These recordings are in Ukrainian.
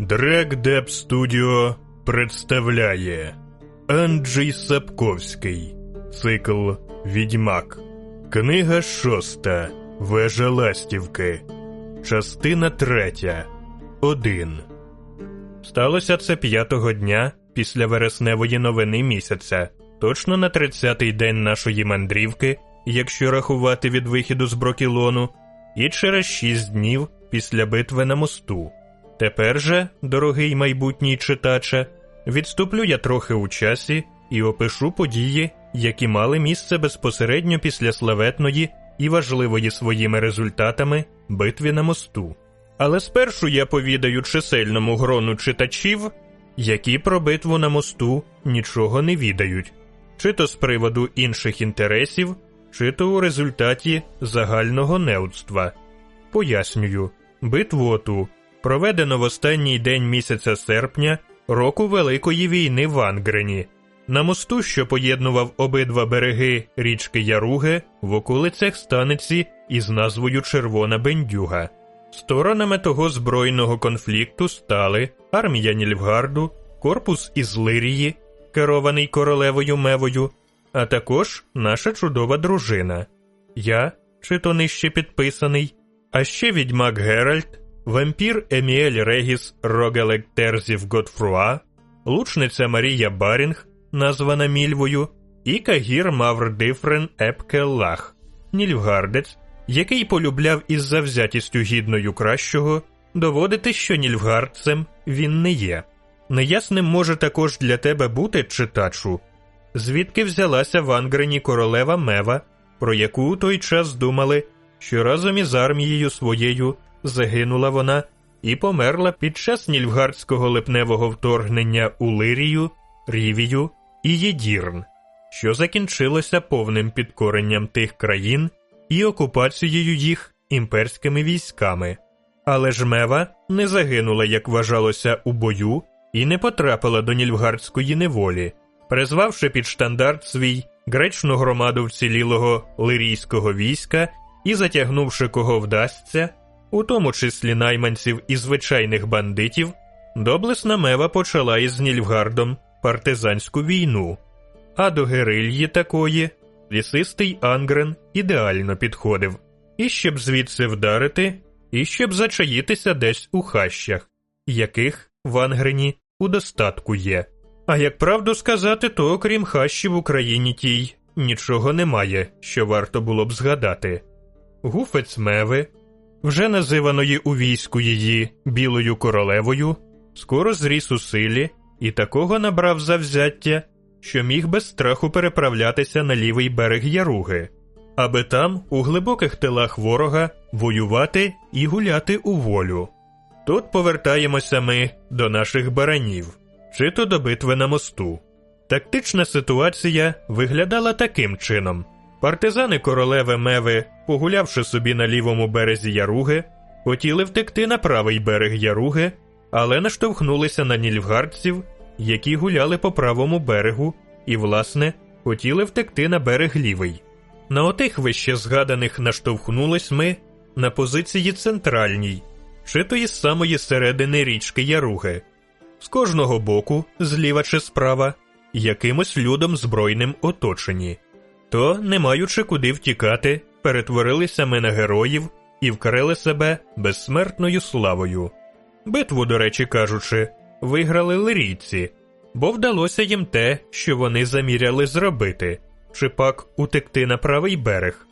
Дрек Студіо представляє Анджей Сапковський. Цикл Відьмак. Книга шоста. Вежа Ластівки. Частина третя. Один. Сталося це п'ятого дня після вересневої новини місяця, точно на тридцятий день нашої мандрівки, якщо рахувати від вихіду з Брокілону, і через шість днів після битви на мосту. Тепер же, дорогий майбутній читаче, відступлю я трохи у часі і опишу події, які мали місце безпосередньо після славетної і важливої своїми результатами битві на мосту. Але спершу я повідаю чисельному грону читачів, які про битву на мосту нічого не відають, чи то з приводу інших інтересів, чи то у результаті загального неудства. Пояснюю, битву оту проведено в останній день місяця серпня року Великої війни в Ангрені, на мосту, що поєднував обидва береги річки Яруге в околицях станиці із назвою Червона Бендюга. Сторонами того збройного конфлікту стали армія Нільфгарду, корпус із Лирії, керований королевою Мевою, а також наша чудова дружина. Я, чи то нижчепідписаний, а ще відьмак Геральт, вампір Еміель Регіс Рогеллек Терзієфф-Годфруа, лучниця Марія Барінг, названа Мільвою, і Кагір Маур Диффрин аеп Кеаллах, Нільфгардець, який полюбляв із завзятістю гідною кращого доводити, що нільфгардцем він не є. Неясним може також для тебе бути, читачу, звідки взялася в Ангрені королева Мева, про яку у той час думали, що разом із армією своєю загинула вона і померла під час нільфгардського липневого вторгнення у Лирію, Рівію і Єдірн, що закінчилося повним підкоренням тих країн і окупацією їх імперськими військами. Але ж Мева не загинула, як вважалося, у бою, і не потрапила до нільфгардської неволі, призвавши під штандарт свій гречну громаду вцілілого лирійського війська і затягнувши кого вдасться, у тому числі найманців і звичайних бандитів, доблесна Мева почала із Нільфгардом партизанську війну, а до герильї такої лісистий Ангрен ідеально підходив, і щоб звідси вдарити, і щоб зачаїтися десь у хащах, яких в Ангрені у достатку є. А як правду сказати, то окрім хащів в Україні тій нічого немає, що варто було б згадати. Гуфець Меви, вже називаної у війську її Білою королевою, скоро зріс у силі і такого набрав завзяття, що міг без страху переправлятися на лівий берег Яруги, аби там, у глибоких тилах ворога, воювати і гуляти у волю. Тут повертаємося ми до наших баранів, чи то до битви на мосту. Тактична ситуація виглядала таким чином: партизани королеви Меви, погулявши собі на лівому березі Яруги, хотіли втекти на правий берег Яруги, але наштовхнулися на нільфгардців які гуляли по правому берегу і, власне, хотіли втекти на берег лівий. На отих вище згаданих наштовхнулись ми на позиції центральній, чи то із самої середини річки Яруги, з кожного боку, зліва чи справа, якимось людом збройним оточені. То, не маючи куди втікати, перетворилися ми на героїв і вкрили себе безсмертною славою. Битву, до речі кажучи, виграли лирійці, бо вдалося їм те, що вони заміряли зробити, чи пак утекти на правий берег.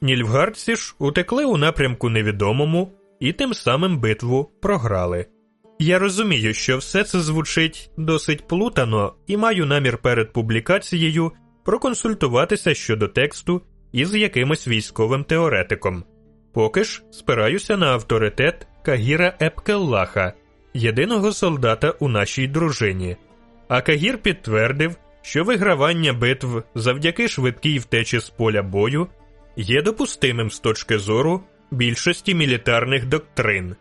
Нільфгардці ж утекли у напрямку невідомому і тим самим битву програли. Я розумію, що все це звучить досить плутано і маю намір перед публікацією проконсультуватися щодо тексту із якимось військовим теоретиком. Поки ж спираюся на авторитет Кагіра Епкеллаха, єдиного солдата у нашій дружині. А Кагір підтвердив, що вигравання битв завдяки швидкій втечі з поля бою є допустимим з точки зору більшості мілітарних доктрин.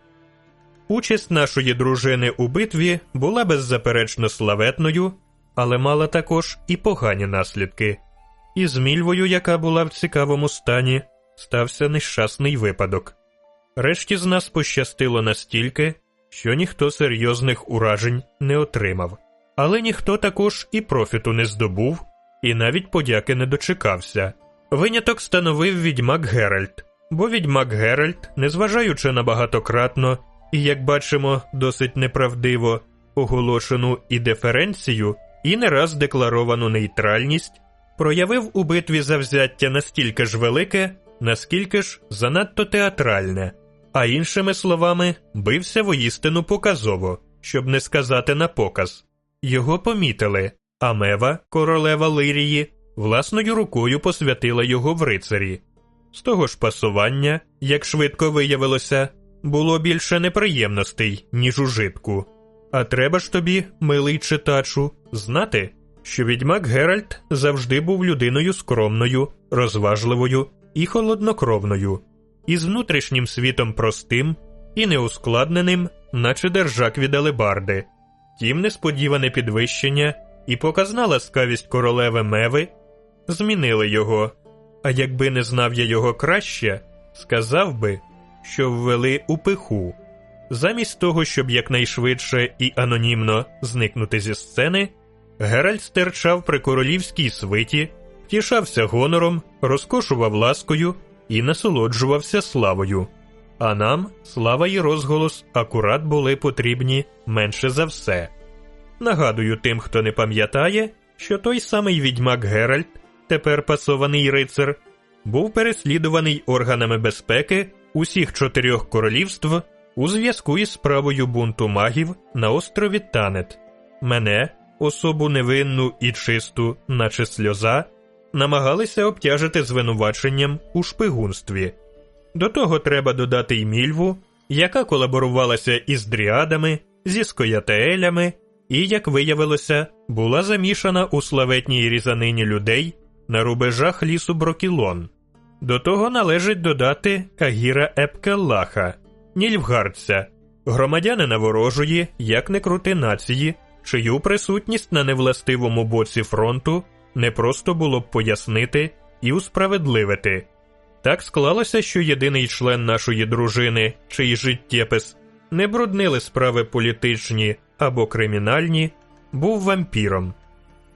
Участь нашої дружини у битві була беззаперечно славетною, але мала також і погані наслідки. І з Мільвою, яка була в цікавому стані, стався нещасний випадок. Решті з нас пощастило настільки, що ніхто серйозних уражень не отримав, але ніхто також і профіту не здобув, і навіть подяки не дочекався. Виняток становив відьмак Геральт, бо відьмак Геральт, незважаючи на багатократно і, як бачимо, досить неправдиво оголошену і деференцію, і не раз декларовану нейтральність, проявив у битві завзяття настільки ж велике, наскільки ж занадто театральне, а іншими словами, бився воїстину показово, щоб не сказати на показ. Його помітили, а Мева, королева Лирії, власною рукою посвятила його в рицарі. З того ж пасування, як швидко виявилося, було більше неприємностей, ніж ужитку. А треба ж тобі, милий читачу, знати, що відьмак Геральт завжди був людиною скромною, розважливою і холоднокровною, із внутрішнім світом простим і неускладненим, наче держак від алебарди. Тім несподіване підвищення і показна ласкавість королеви Меви змінили його, а якби не знав я його краще, сказав би, що ввели у пиху. Замість того, щоб якнайшвидше і анонімно зникнути зі сцени, Геральт стерчав при королівській свиті, тішався гонором, розкошував ласкою і насолоджувався славою. А нам слава і розголос акурат були потрібні менше за все. Нагадую тим, хто не пам'ятає, що той самий відьмак Геральт, тепер пасований рицар, був переслідуваний органами безпеки усіх чотирьох королівств у зв'язку із справою бунту магів на острові Танет. Мене, особу невинну і чисту, наче сльоза, намагалися обтяжити звинуваченням у шпигунстві. До того треба додати й мільву, яка колаборувалася із дріадами, зі скоятеелями і, як виявилося, була замішана у славетній різанині людей на рубежах лісу Брокілон. До того належить додати Кагіра Епкеллаха, Нільфгардця, громадянина ворожої, як не крути нації, чию присутність на невластивому боці фронту не просто було б пояснити і усправедливити. Так склалося, що єдиний член нашої дружини, чий життєпис не бруднили справи політичні або кримінальні, був вампіром.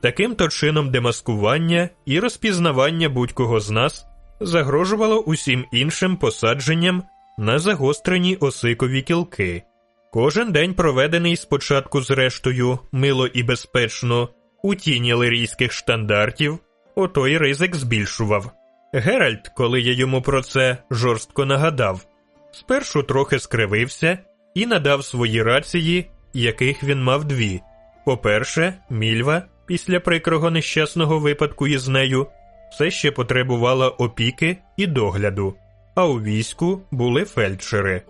Таким чином демаскування і розпізнавання будь-кого з нас загрожувало усім іншим посадженням на загострені осикові кілки. Кожен день проведений спочатку зрештою мило і безпечно у тіні лирійських штандартів, отой ризик збільшував. Геральт, коли я йому про це жорстко нагадав, спершу трохи скривився і надав свої рації, яких він мав дві. По-перше, мільва, після прикрого нещасного випадку із нею, все ще потребувала опіки і догляду, а у війську були фельдшери.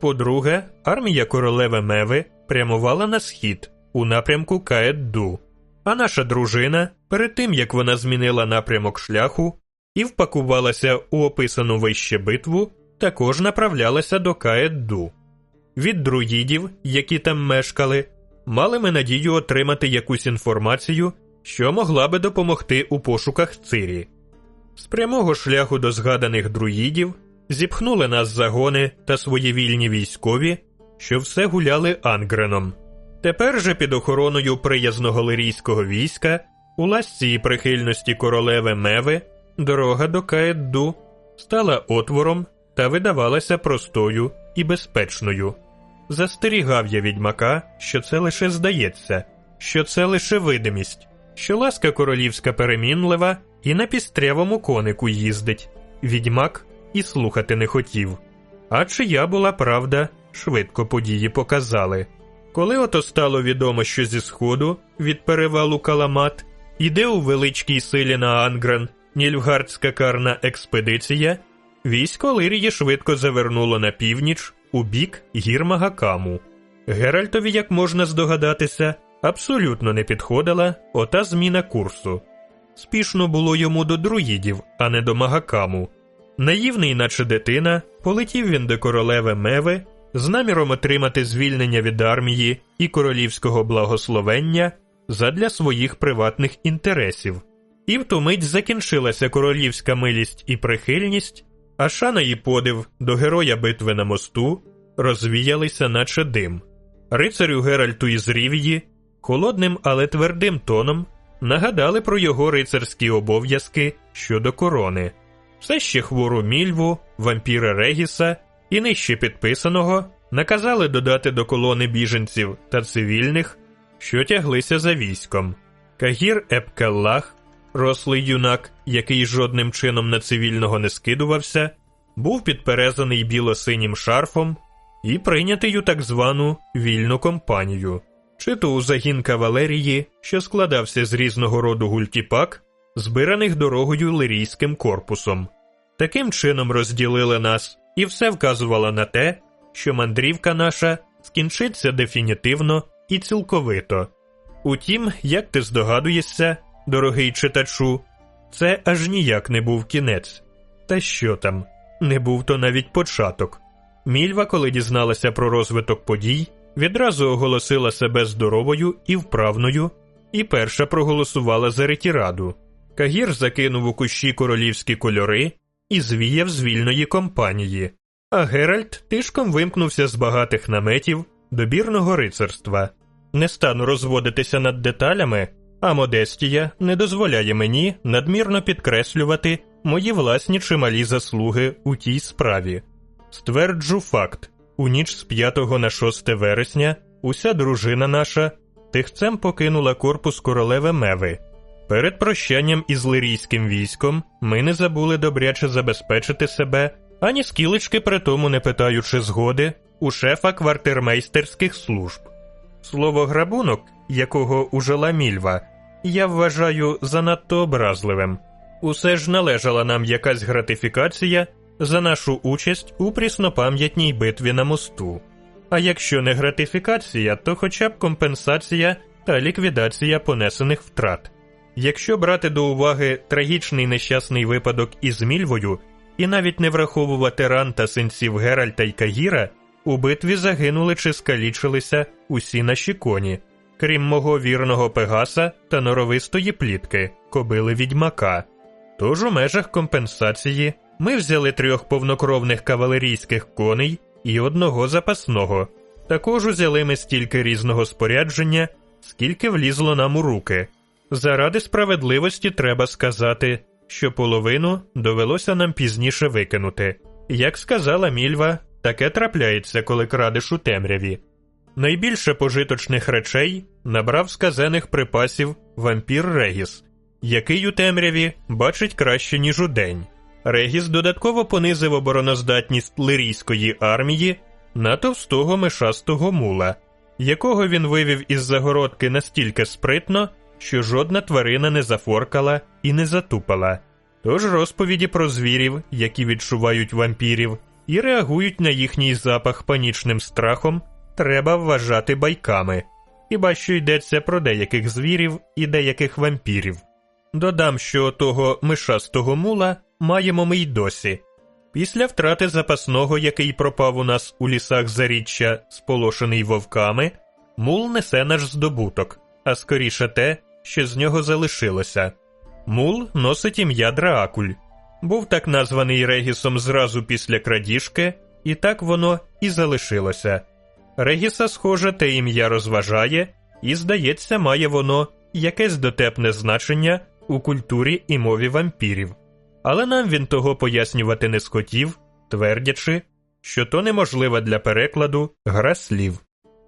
По-друге, армія королеви Меви прямувала на схід у напрямку Каедду, а наша дружина, перед тим як вона змінила напрямок шляху і впакувалася у описану вище битву, також направлялася до Каедду. Від друїдів, які там мешкали, мали ми надію отримати якусь інформацію, що могла би допомогти у пошуках Цирі. З прямого шляху до згаданих друїдів зіпхнули нас загони та свої вільні військові, що все гуляли Ангреном. Тепер же під охороною приязного лирійського війська, у ласці і прихильності королеви Меви, дорога до Каедду стала отвором та видавалася простою і безпечною. Застерігав я відьмака, що це лише здається, що це лише видимість, що ласка королівська перемінлива і на пістрявому конику їздить. Відьмак і слухати не хотів. А чия була правда, швидко події показали. Коли ото стало відомо, що зі сходу від перевалу Каламат іде у величкій силі на Ангрен Нільфгардська карна експедиція, військо Лирії швидко завернуло на північ у бік гір Магакаму. Геральтові, як можна здогадатися, абсолютно не підходила ота зміна курсу. Спішно було йому до друїдів, а не до Магакаму. Наївний, наче дитина, полетів він до королеви Меви з наміром отримати звільнення від армії і королівського благословення задля своїх приватних інтересів. І в ту мить закінчилася королівська милість і прихильність, а шана і подив до героя битви на мосту розвіялися, наче дим. Рицарю Геральту із Рівії холодним, але твердим тоном нагадали про його рицарські обов'язки щодо корони, все ще хвору мільву, вампіра Регіса і нижче підписаного наказали додати до колони біженців та цивільних, що тяглися за військом. Кагір Епкаллах, рослий юнак, який жодним чином на цивільного не скидувався, був підперезаний біло-синім шарфом і прийнятий у так звану вільну компанію, чи то у загін кавалерії, що складався з різного роду гультіпак, збираних дорогою лирійським корпусом. Таким чином розділили нас, і все вказувало на те, що мандрівка наша скінчиться дефінітивно і цілковито. Утім, як ти здогадуєшся, дорогий читачу, це аж ніяк не був кінець. Та що там, не був то навіть початок. Мільва, коли дізналася про розвиток подій, відразу оголосила себе здоровою і вправною, і перша проголосувала за ретіраду. Кагір закинув у кущі королівські кольори і звіяв з вільної компанії, а Геральт тишком вимкнувся з багатих наметів добірного рицарства. Не стану розводитися над деталями, а Модестія не дозволяє мені надмірно підкреслювати мої власні чималі заслуги у тій справі. Стверджу факт: у ніч з 5 на 6 вересня уся дружина наша тихцем покинула корпус королеви Меви. Перед прощанням із лирійським військом ми не забули добряче забезпечити себе, ані скілечки при тому не питаючи згоди у шефа квартирмейстерських служб. Слово грабунок, якого ужила мільва, я вважаю занадто образливим. Усе ж належала нам якась гратифікація за нашу участь у пріснопам'ятній битві на мосту. А якщо не гратифікація, то хоча б компенсація та ліквідація понесених втрат. Якщо брати до уваги трагічний нещасний випадок із Мільвою і навіть не враховувати ран та синців Геральта й Кагіра, у битві загинули чи скалічилися усі наші коні, крім мого вірного Пегаса та норовистої плітки, кобили відьмака. Тож у межах компенсації ми взяли трьох повнокровних кавалерійських коней і одного запасного. Також узяли ми стільки різного спорядження, скільки влізло нам у руки. Заради справедливості треба сказати, що половину довелося нам пізніше викинути. Як сказала Мільва, таке трапляється, коли крадеш у темряві. Найбільше пожиточних речей набрав сказаних припасів вампір Регіс, який у темряві бачить краще, ніж у день. Регіс додатково понизив обороноздатність лирійської армії на товстого мишастого мула, якого він вивів із загородки настільки спритно, що жодна тварина не зафоркала і не затупала. Тож розповіді про звірів, які відчувають вампірів, і реагують на їхній запах панічним страхом, треба вважати байками, хіба що йдеться про деяких звірів і деяких вампірів. Додам, що того мишастого мула маємо ми й досі. Після втрати запасного, який пропав у нас у лісах заріччя, сполошений вовками, мул несе наш здобуток, а скоріше те, що з нього залишилося. Мул носить ім'я Драакуль, був так названий Регісом зразу після крадіжки, і так воно і залишилося. Регіса, схоже, те ім'я розважає, і, здається, має воно якесь дотепне значення у культурі і мові вампірів. Але нам він того пояснювати не схотів, твердячи, що то неможлива для перекладу гра слів.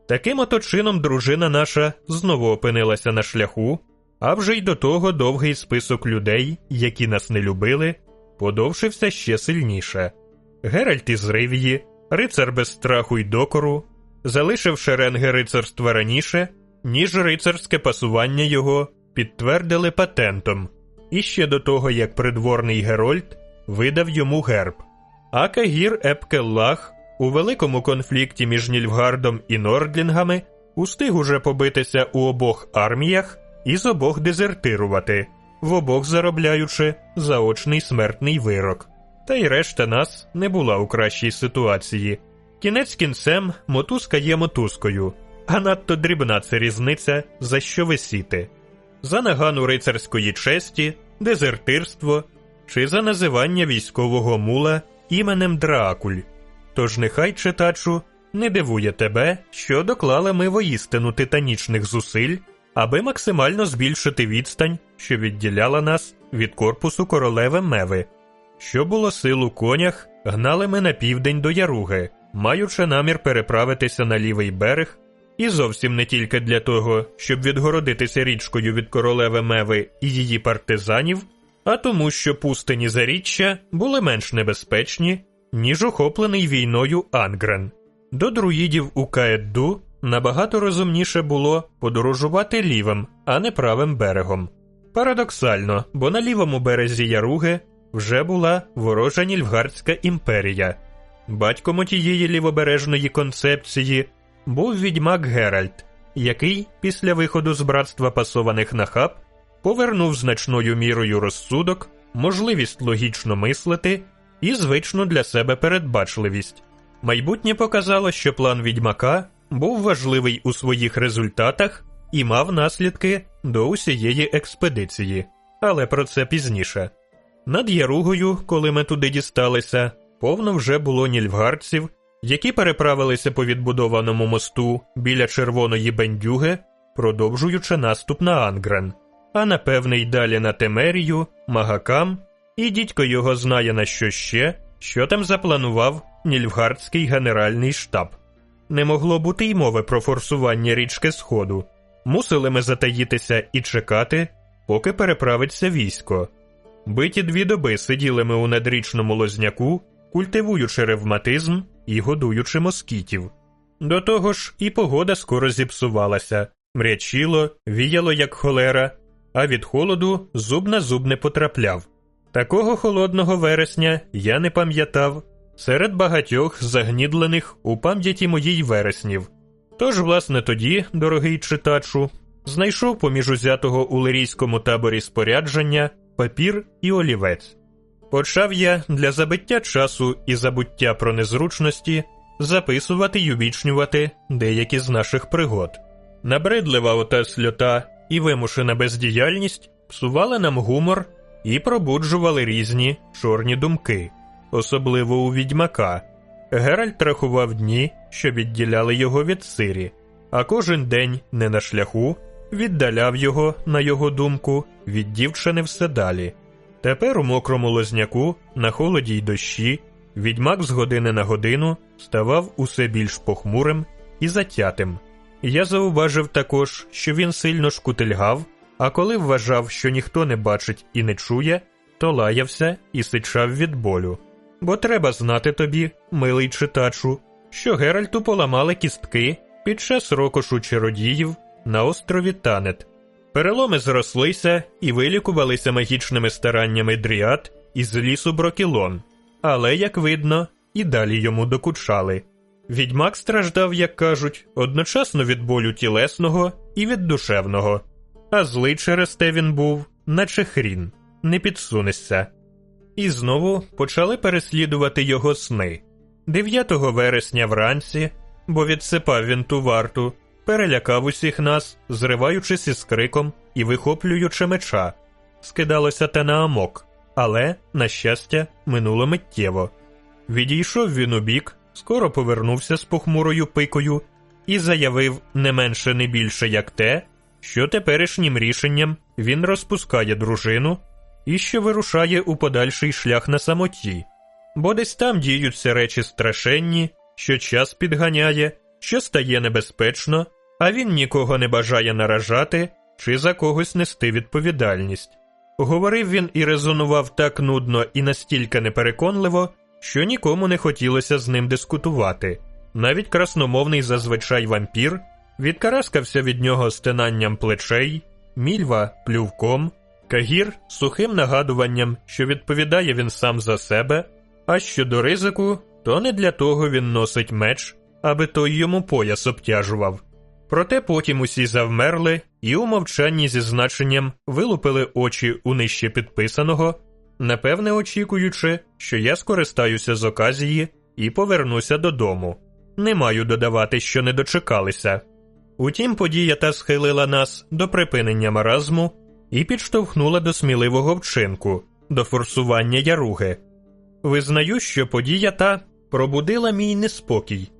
Таким ото чином дружина наша знову опинилася на шляху, а вже й до того довгий список людей, які нас не любили, подовшився ще сильніше. Геральт із Ривії, рицар без страху й докору, залишив шеренги рицарства раніше, ніж рицарське пасування його підтвердили патентом, і ще до того, як придворний Герольд видав йому герб. А Кагір Епкеллах у великому конфлікті між Нільфгардом і Нордлінгами устиг уже побитися у обох арміях і з обох дезертирувати, в обох заробляючи заочний смертний вирок. Та й решта нас не була у кращій ситуації. Кінець кінцем мотузка є мотузкою, а надто дрібна це різниця, за що висіти, за нагану рицарської честі, дезертирство чи за називання військового мула іменем Дракуль. Тож нехай читачу Не дивує тебе, що доклали ми воістину титанічних зусиль, аби максимально збільшити відстань, що відділяла нас від корпусу королеви Меви. Що було сил у конях, гнали ми на південь до Яруги, маючи намір переправитися на лівий берег, і зовсім не тільки для того, щоб відгородитися річкою від королеви Меви і її партизанів, а тому, що пустині заріччя були менш небезпечні, ніж охоплений війною Ангрен. До друїдів у Каедду набагато розумніше було подорожувати лівим, а не правим берегом. Парадоксально, бо на лівому березі Яруги вже була ворожа Нільфгардська імперія. Батьком отієї лівобережної концепції був відьмак Геральт, який після виходу з братства пасованих на хаб повернув значною мірою розсудок, можливість логічно мислити і звичну для себе передбачливість. Майбутнє показало, що план відьмака був важливий у своїх результатах і мав наслідки до усієї експедиції, але про це пізніше. Над Яругою, коли ми туди дісталися, повно вже було нільфгардців, які переправилися по відбудованому мосту біля червоної бендюги, продовжуючи наступ на Ангрен, а напевне й далі на Темерію, Магакам, і дідько його знає на що ще, що там запланував Нільфгардський генеральний штаб. Не могло бути й мови про форсування річки Сходу. Мусили ми затаїтися і чекати, поки переправиться військо. Биті дві доби сиділи ми у надрічному лозняку, культивуючи ревматизм і годуючи москітів. До того ж, і погода скоро зіпсувалася, мрячило, віяло, як холера, а від холоду зуб на зуб не потрапляв. Такого холодного вересня я не пам'ятав серед багатьох загнідлених у пам'яті моїй вереснів. Тож, власне, тоді, дорогий читачу, знайшов поміж узятого у лирійському таборі спорядження папір і олівець. Почав я для забиття часу і забуття про незручності записувати й увічнювати деякі з наших пригод. Набридлива ота сльота і вимушена бездіяльність псували нам гумор і пробуджували різні чорні думки, особливо у відьмака. Геральт рахував дні, що відділяли його від Сирі, а кожен день не на шляху віддаляв його, на його думку, від дівчини все далі. Тепер у мокрому лозняку, на холоді й дощі, відьмак з години на годину ставав усе більш похмурим і затятим. Я зауважив також, що він сильно шкутильгав, а коли вважав, що ніхто не бачить і не чує, то лаявся і сичав від болю. Бо треба знати тобі, милий читачу, що Геральту поламали кістки під час рокошу чародіїв на острові Танет. Переломи зрослися і вилікувалися магічними стараннями дріад із лісу Брокілон, але, як видно, і далі йому докучали. Відьмак страждав, як кажуть, одночасно від болю тілесного і від душевного, а злий через те він був, наче хрін, не підсунешся. І знову почали переслідувати його сни. 9 вересня вранці, бо відсипав він ту варту, перелякав усіх нас, зриваючись із криком і вихоплюючи меча. Скидалося те на амок, але, на щастя, минуло миттєво. Відійшов він у бік, скоро повернувся з похмурою пикою і заявив не менше не більше як те, що теперішнім рішенням він розпускає дружину і що вирушає у подальший шлях на самоті, бо десь там діються речі страшенні, що час підганяє, що стає небезпечно, а він нікого не бажає наражати чи за когось нести відповідальність. Говорив він і резонував так нудно і настільки непереконливо, що нікому не хотілося з ним дискутувати. Навіть красномовний зазвичай вампір відкараскався від нього стинанням плечей, мільва плювком, кагір сухим нагадуванням, що відповідає він сам за себе, а щодо ризику, то не для того він носить меч, аби той йому пояс обтяжував. Проте потім усі завмерли і у мовчанні зі значенням вилупили очі у нижче підписаного, напевне, очікуючи, що я скористаюся з оказії і повернуся додому. Не маю додавати, що не дочекалися. Утім, подія та схилила нас до припинення маразму і підштовхнула до сміливого вчинку, до форсування яруги. Визнаю, що подія та пробудила мій неспокій.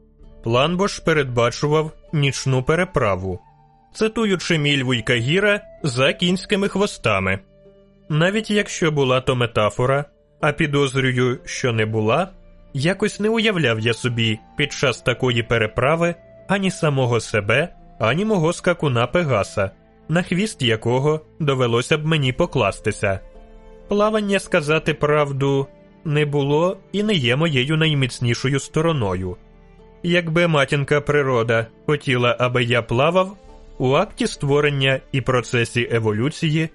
План бо передбачував нічну переправу, цитуючи мільву й Кагіра за кінськими хвостами. Навіть якщо була то метафора, а підозрюю, що не була, якось не уявляв я собі під час такої переправи ані самого себе, ані мого скакуна Пегаса, на хвіст якого довелося б мені покластися. Плавання, сказати правду, не було і не є моєю найміцнішою стороною. Якби матінка природа хотіла, аби я плавав, у акті створення і процесі еволюції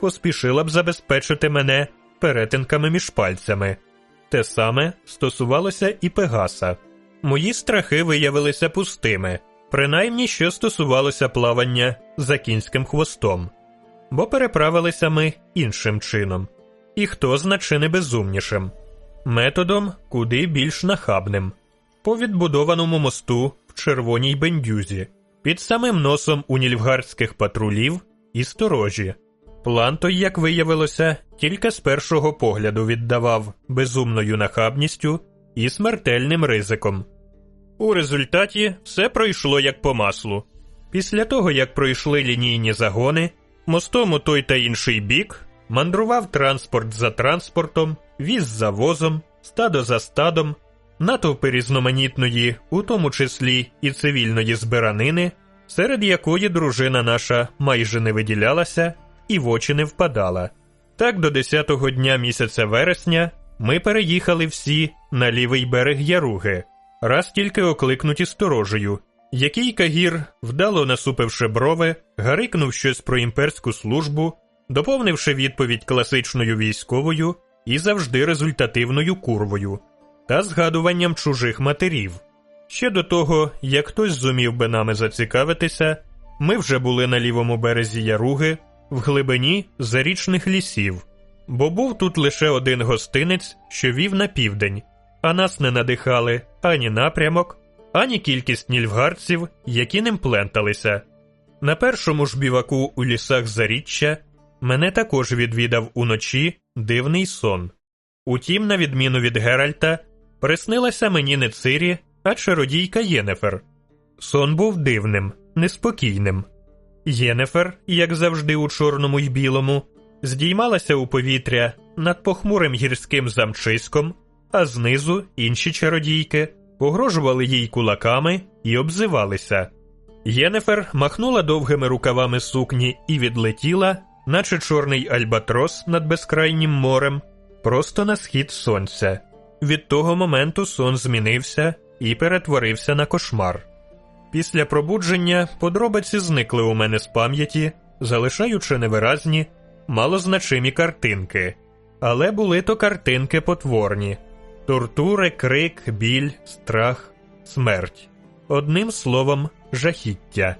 поспішила б забезпечити мене перетинками між пальцями. Те саме стосувалося і Пегаса. Мої страхи виявилися пустими, принаймні що стосувалося плавання за кінським хвостом, бо переправилися ми іншим чином, і хтозна чи не безумнішим, методом куди більш нахабним, по відбудованому мосту в Червоній Біндюзі, під самим носом у нільфгардських патрулів і сторожі. План той, як виявилося, тільки з першого погляду віддавав безумною нахабністю і смертельним ризиком. У результаті все пройшло як по маслу. Після того, як пройшли лінійні загони, мостом у той та інший бік мандрував транспорт за транспортом, віз за возом, стадо за стадом, натовпи різноманітної, у тому числі і цивільної збиранини, серед якої дружина наша майже не виділялася і в очі не впадала. Так до 10-го дня місяця вересня ми переїхали всі на лівий берег Яруги, раз тільки окликнуті сторожею, який Кагір, вдало насупивши брови, гарикнув щось про імперську службу, доповнивши відповідь класичною військовою і завжди результативною курвою та згадуванням чужих матерів. Ще до того, як хтось зумів би нами зацікавитися, ми вже були на лівому березі Яруги в глибині зарічних лісів, бо був тут лише один гостинець, що вів на південь, а нас не надихали ані напрямок, ані кількість нільфгардців, які ним пленталися. На першому ж біваку у лісах заріччя мене також відвідав уночі дивний сон. Утім, на відміну від Геральта, приснилася мені не Цирі, а чародійка Єнефер. Сон був дивним, неспокійним. Єнефер, як завжди у чорному й білому, здіймалася у повітря над похмурим гірським замчиськом, а знизу інші чародійки погрожували їй кулаками і обзивалися. Єнефер махнула довгими рукавами сукні і відлетіла, наче чорний альбатрос над безкрайнім морем, просто на схід сонця. Від того моменту сон змінився і перетворився на кошмар. Після пробудження подробиці зникли у мене з пам'яті, залишаючи невиразні, малозначимі картинки, але були то картинки потворні тортури, крик, біль, страх, смерть. Одним словом, жахіття.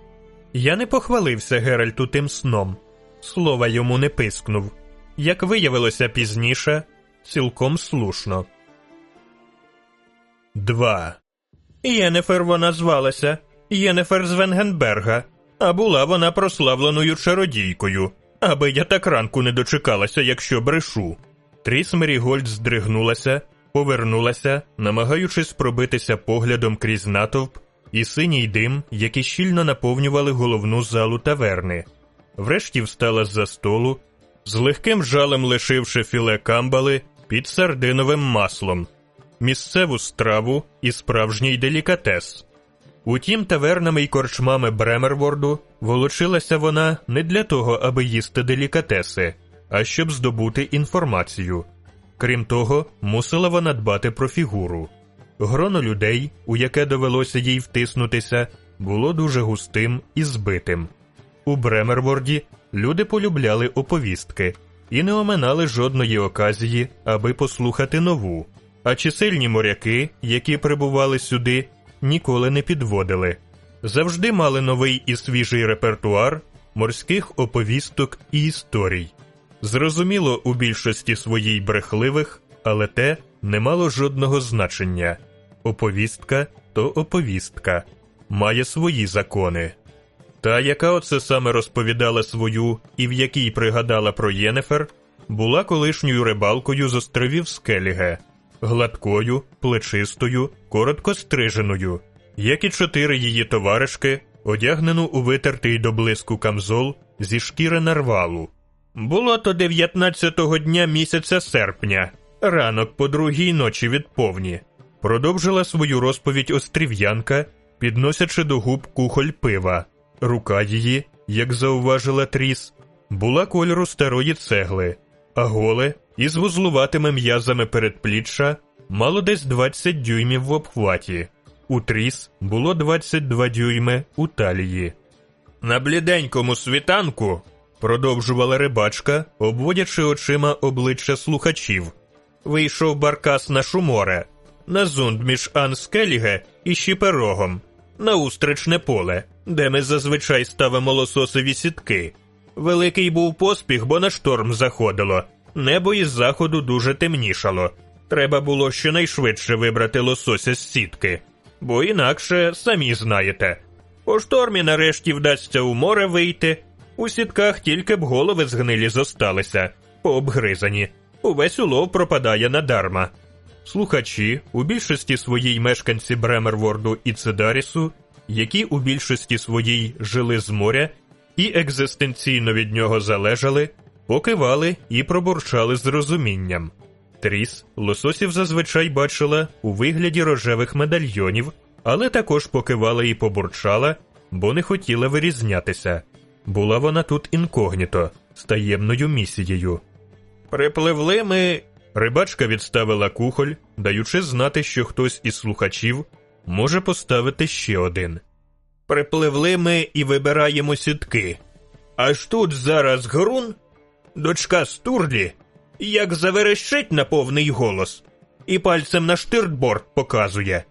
Я не похвалився Геральту тим сном, слова йому не пискнув. Як виявилося пізніше, цілком слушно. 2. Єнефер вона звалася. Єнефер з Венгенберга, а була вона прославленою чародійкою, аби я так ранку не дочекалася, якщо брешу. Тріс Мерігольд здригнулася, повернулася, намагаючись пробитися поглядом крізь натовп і синій дим, які щільно наповнювали головну залу таверни. Врешті встала з-за столу, з легким жалем лишивши філе камбали під сардиновим маслом, місцеву страву і справжній делікатес. Утім, тавернами й корчмами Бремерворду волочилася вона не для того, аби їсти делікатеси, а щоб здобути інформацію. Крім того, мусила вона дбати про фігуру. Гроно людей, у яке довелося їй втиснутися, було дуже густим і збитим. У Бремерворді люди полюбляли оповістки і не оминали жодної оказії, аби послухати нову. А чисельні моряки, які прибували сюди, ніколи не підводили, завжди мали новий і свіжий репертуар морських оповісток і історій. Зрозуміло, у більшості своїй брехливих, але те не мало жодного значення. Оповістка то оповістка, має свої закони. Та, яка оце саме розповідала свою і в якій пригадала про Єнефер, була колишньою рибалкою з островів Скеліге, гладкою, плечистою, коротко стриженою, як і чотири її товаришки, одягнену у витертий до блиску камзол зі шкіри нарвалу. Було то 19-го дня місяця серпня, ранок по другій ночі від повні. Продовжила свою розповідь острів'янка, підносячи до губ кухоль пива. Рука її, як зауважила тріс, була кольору старої цегли, а голе із вузлуватими м'язами передпліччя мало десь 20 дюймів в обхваті. У тріс було 22 дюйми у талії. На бліденькому світанку продовжувала рибачка, обводячи очима обличчя слухачів. Вийшов баркас на шуморе, на зунд між Анскеліге і Щіперогом, на устричне поле, де ми зазвичай ставимо лососові сітки. Великий був поспіх, бо на шторм заходило. Небо із заходу дуже темнішало. Треба було щонайшвидше вибрати лосося з сітки, бо інакше самі знаєте. По штормі нарешті вдасться у море вийти. У сітках тільки б голови згнилі зосталися, пообгризані. Увесь улов пропадає надарма. Слухачі, у більшості своїй мешканці Бремерворду і Цедарісу, які у більшості своїй жили з моря і екзистенційно від нього залежали, покивали і пробурчали з розумінням. Тріс лососів зазвичай бачила у вигляді рожевих медальйонів, але також покивала і побурчала, бо не хотіла вирізнятися. Була вона тут інкогніто, з таємною місією. Припливли ми. Рибачка відставила кухоль, даючи знати, що хтось із слухачів може поставити ще один. Припливли ми і вибираємо сітки. Аж тут зараз грун, дочка Стурлі, як заверещить на повний голос, і пальцем на штиртборд показує.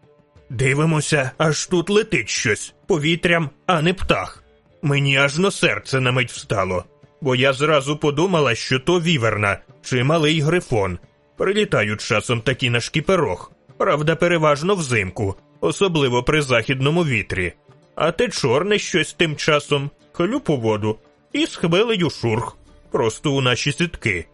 Дивимося, аж тут летить щось повітрям, а не птах. Мені аж на серце на мить встало, бо я зразу подумала, що то віверна чи малий грифон. Прилітають часом такі на шкіперох, правда, переважно взимку, особливо при західному вітрі. А те чорне щось тим часом, хлюп у воду і з хвилею шурх, просто у наші сітки.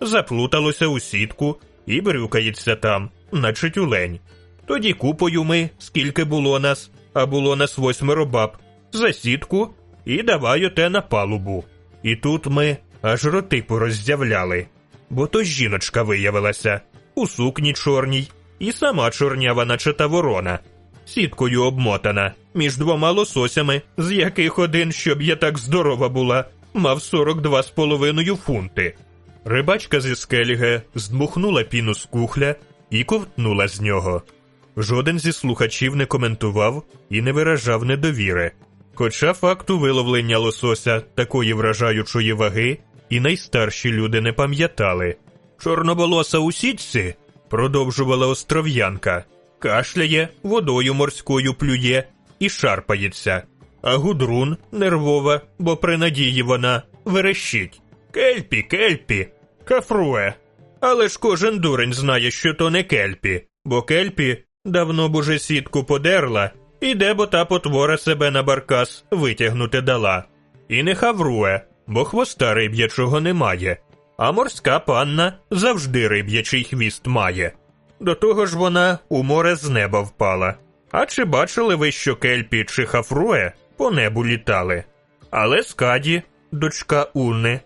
Заплуталося у сітку і брюкається там, наче тюлень. Тоді купою ми, скільки було нас, а було нас восьмеро баб, за сітку і давай оте на палубу. І тут ми аж роти пороздявляли, бо то жіночка виявилася у сукні чорній, і сама чорнява, наче та ворона, сіткою обмотана, між двома лососями, з яких один, щоб я так здорова була, мав 42 з половиною фунти. Рибачка зі скеліге здмухнула піну з кухля і ковтнула з нього. Жоден зі слухачів не коментував і не виражав недовіри. Хоча факту виловлення лосося такої вражаючої ваги і найстарші люди не пам'ятали. Чорноболоса у сітці, продовжувала остров'янка, кашляє, водою морською плює і шарпається, а гудрун нервова, бо при надії вона верещить. Кельпі, кельпі, кафруе. Але ж кожен дурень знає, що то не кельпі, бо кельпі давно б уже сітку подерла, і де бо та потвора себе на баркас витягнути дала. І не хавруе, бо хвоста риб'ячого немає, а морська панна завжди риб'ячий хвіст має. До того ж вона у море з неба впала. А чи бачили ви, що кельпі чи хафруе по небу літали? Але скаді, дочка Унни,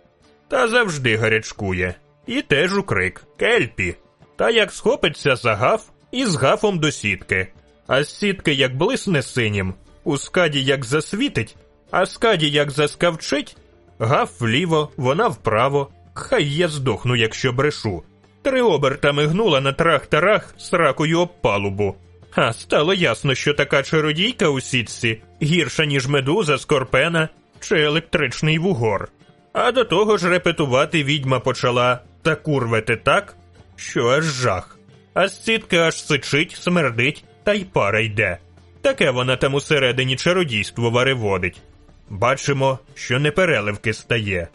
та завжди гарячкує. І теж у крик Кельпі. Та як схопиться за гаф і з гафом до сітки. А сітки як блисне синім, у скаді як засвітить, а скаді як заскавчить, гаф вліво, вона вправо. Хай я здохну, якщо брешу. Три оберта мигнула на трах-тарах з ракою об палубу. А стало ясно, що така чародійка у сітці гірша, ніж медуза, скорпена чи електричний вугор. А до того ж репетувати відьма почала та курвити так, що аж жах. А з сітки аж сичить, смердить, та й пара йде. Таке вона там усередині чародійство вариводить. Бачимо, що не переливки стає.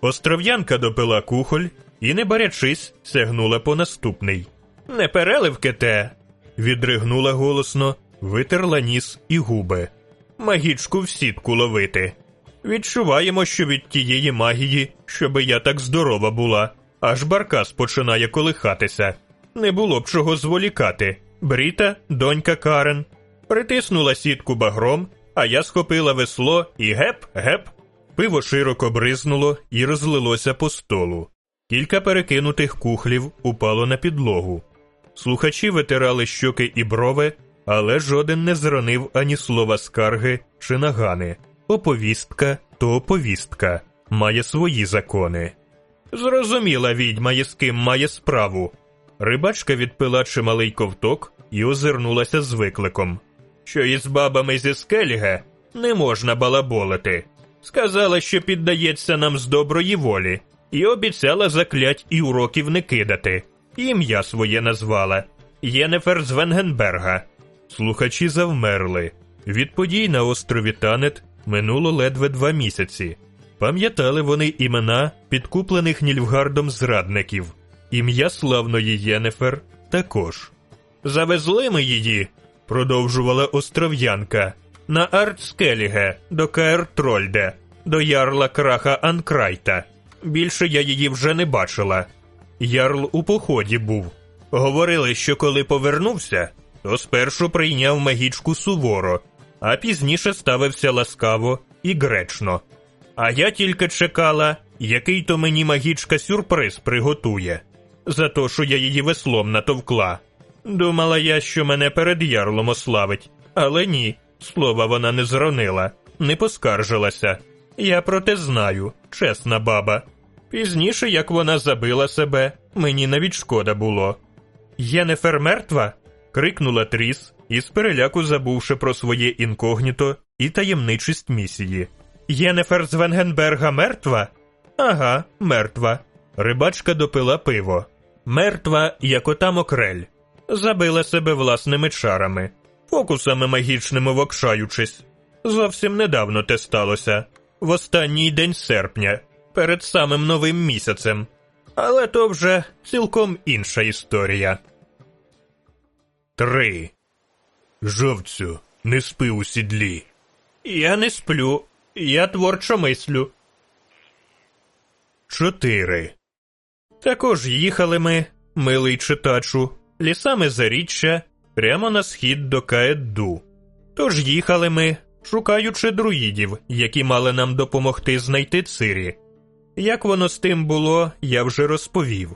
Остров'янка допила кухоль і, не барячись, сягнула по наступний. Не переливки те. відригнула голосно, витерла ніс і губи. Магічку в сітку ловити. Відчуваємо, що від тієї магії, щоби я так здорова була, аж баркас починає колихатися. Не було б чого зволікати. Бріта, донька Карен. притиснула сітку багром, а я схопила весло і геп, геп. Пиво широко бризнуло і розлилося по столу. Кілька перекинутих кухлів упало на підлогу. Слухачі витирали щоки і брови, але жоден не зронив ані слова скарги чи нагани. Оповістка то оповістка, має свої закони. Зрозуміла відьма, із ким має справу. Рибачка відпила чималий ковток і озирнулася з викликом, що із бабами зі скельге не можна балаболити. Сказала, що піддається нам з доброї волі, і обіцяла заклять і уроків не кидати. Ім'я своє назвала Єнефер з Венгенберга. Слухачі завмерли. Від подій на острові Танет минуло ледве два місяці. Пам'ятали вони імена підкуплених Нільфгардом зрадників, ім'я славної Єнефер також. Завезли ми її, продовжувала остров'янка, на Артскеліге до Каер Трольде, до ярла краха Анкрайта. Більше я її вже не бачила. Ярл у поході був. Говорили, що коли повернувся, то спершу прийняв магічку суворо, а пізніше ставився ласкаво і гречно. А я тільки чекала, який то мені магічка сюрприз приготує, за то, що я її веслом натовкла. Думала я, що мене перед ярлом ославить, але ні, слова вона не зронила, не поскаржилася. Я про те знаю, чесна баба. Пізніше, як вона забила себе, мені навіть шкода було. Єнефер мертва? крикнула Тріс, із переляку забувши про своє інкогніто і таємничість місії. Єнефер з Венгенберга мертва? Ага, мертва. Рибачка допила пиво. Мертва, як ота мокрель. Забила себе власними чарами, фокусами магічними вокшаючись. Зовсім недавно те сталося, в останній день серпня, перед самим новим місяцем. Але то вже цілком інша історія. Три. Жовцю, не спи у сідлі. Я не сплю, я творчо мислю. Чотири. Також їхали ми, милий читачу, лісами заріччя, прямо на схід до Каедду. Тож їхали ми, шукаючи друїдів, які мали нам допомогти знайти цирі. Як воно з тим було, я вже розповів.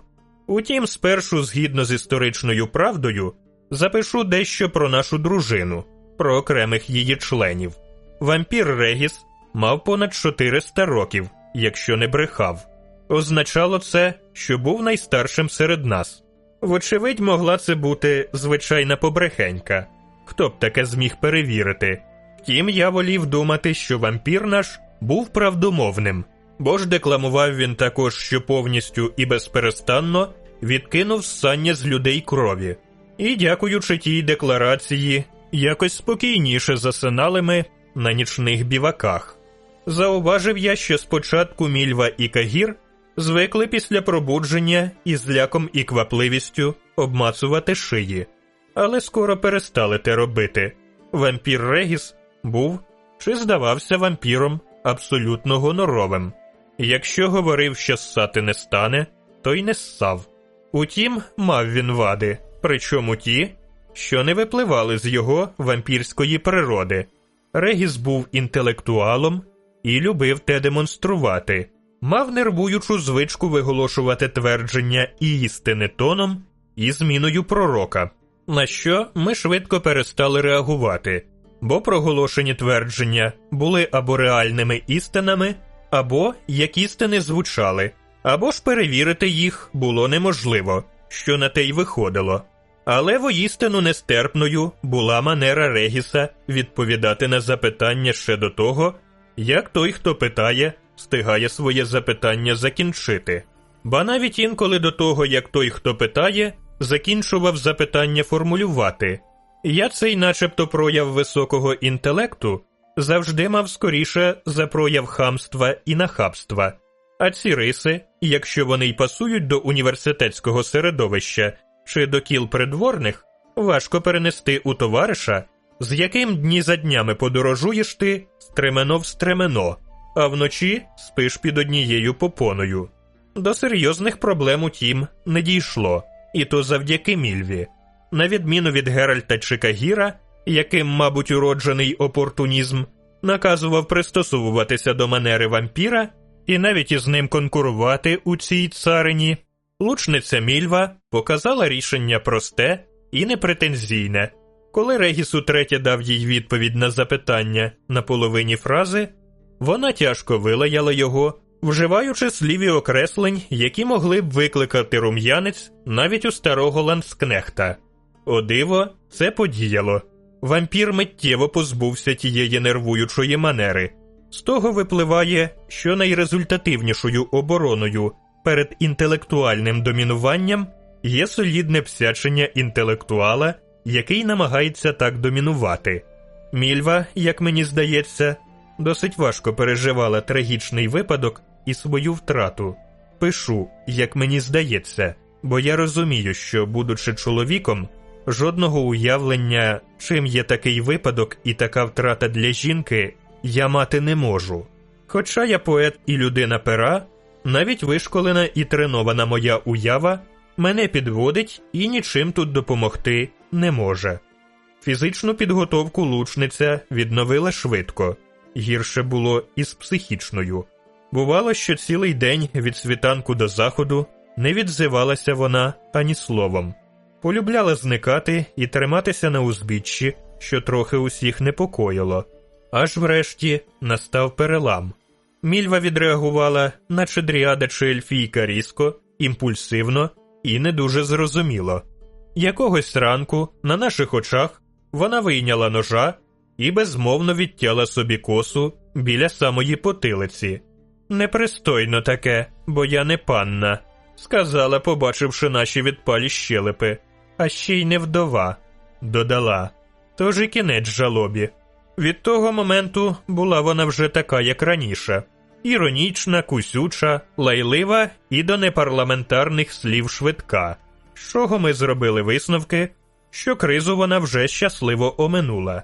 Утім, спершу, згідно з історичною правдою, запишу дещо про нашу дружину, про окремих її членів. Вампір Регіс мав понад 400 років, якщо не брехав. Означало це, що був найстаршим серед нас. Вочевидь, могла це бути звичайна побрехенька. Хто б таке зміг перевірити? Втім, я волів думати, що вампір наш був правдомовним, бо ж декламував він також, що повністю і безперестанно відкинув ссання з людей крові. І, дякуючи тій декларації, якось спокійніше засинали ми на нічних біваках. Зауважив я, що спочатку Мільва і Кагір звикли після пробудження із ляком і квапливістю обмацувати шиї, але скоро перестали те робити. Вампір Регіс був чи здавався вампіром абсолютно гоноровим. Якщо говорив, що ссати не стане, то й не ссав. Утім, мав він вади, причому ті, що не випливали з його вампірської природи. Регіс був інтелектуалом і любив те демонструвати, мав нервуючу звичку виголошувати твердження і істини тоном і зміною пророка, на що ми швидко перестали реагувати, бо проголошені твердження були або реальними істинами, або як істини звучали, або ж перевірити їх було неможливо, що на те й виходило. Але воістину нестерпною була манера Регіса відповідати на запитання ще до того, як той, хто питає, встигає своє запитання закінчити. Ба навіть інколи до того, як той, хто питає, закінчував запитання формулювати. Я цей, начебто, прояв високого інтелекту, завжди мав скоріше за прояв хамства і нахабства. А ці риси, якщо вони й пасують до університетського середовища чи до кіл придворних, важко перенести у товариша, з яким дні за днями подорожуєш ти стремено в стремено, а вночі спиш під однією попоною. До серйозних проблем утім не дійшло, і то завдяки Мільві. На відміну від Геральта чи Кагіра, яким, мабуть, уроджений опортунізм, наказував пристосовуватися до манери вампіра і навіть із ним конкурувати у цій царині, лучниця Мільва показала рішення просте і непретензійне. Коли Регіс утретє дав їй відповідь на запитання на половині фрази, вона тяжко вилаяла його, вживаючи слів і окреслень, які могли б викликати рум'янець навіть у старого ланскнехта. О диво, це подіяло. Вампір миттєво позбувся тієї нервуючої манери. З того випливає, що найрезультативнішою обороною перед інтелектуальним домінуванням є солідне псячення інтелектуала, який намагається так домінувати. Мільва, як мені здається, досить важко переживала трагічний випадок і свою втрату. Пишу, як мені здається, бо я розумію, що, будучи чоловіком, жодного уявлення, чим є такий випадок і така втрата для жінки, я мати не можу. Хоча я поет і людина пера, навіть вишколена і тренована моя уява мене підводить і нічим тут допомогти не може. Фізичну підготовку лучниця відновила швидко, гірше було із психічною. Бувало, що цілий день від світанку до заходу не відзивалася вона ані словом, полюбляла зникати і триматися на узбіччі, що трохи усіх непокоїло. Аж врешті настав перелам. Мільва відреагувала, наче дріада чи ельфійка різко, імпульсивно і не дуже зрозуміло. Якогось ранку, на наших очах, вона вийняла ножа і безмовно відтяла собі косу біля самої потилиці. Непристойно таке, бо я не панна, сказала, побачивши наші відпалі щелепи, а ще й не вдова, додала. Тож і кінець жалобі. Від того моменту була вона вже така, як раніше іронічна, кусюча, лайлива і до непарламентарних слів швидка, з чого ми зробили висновки, що кризу вона вже щасливо оминула.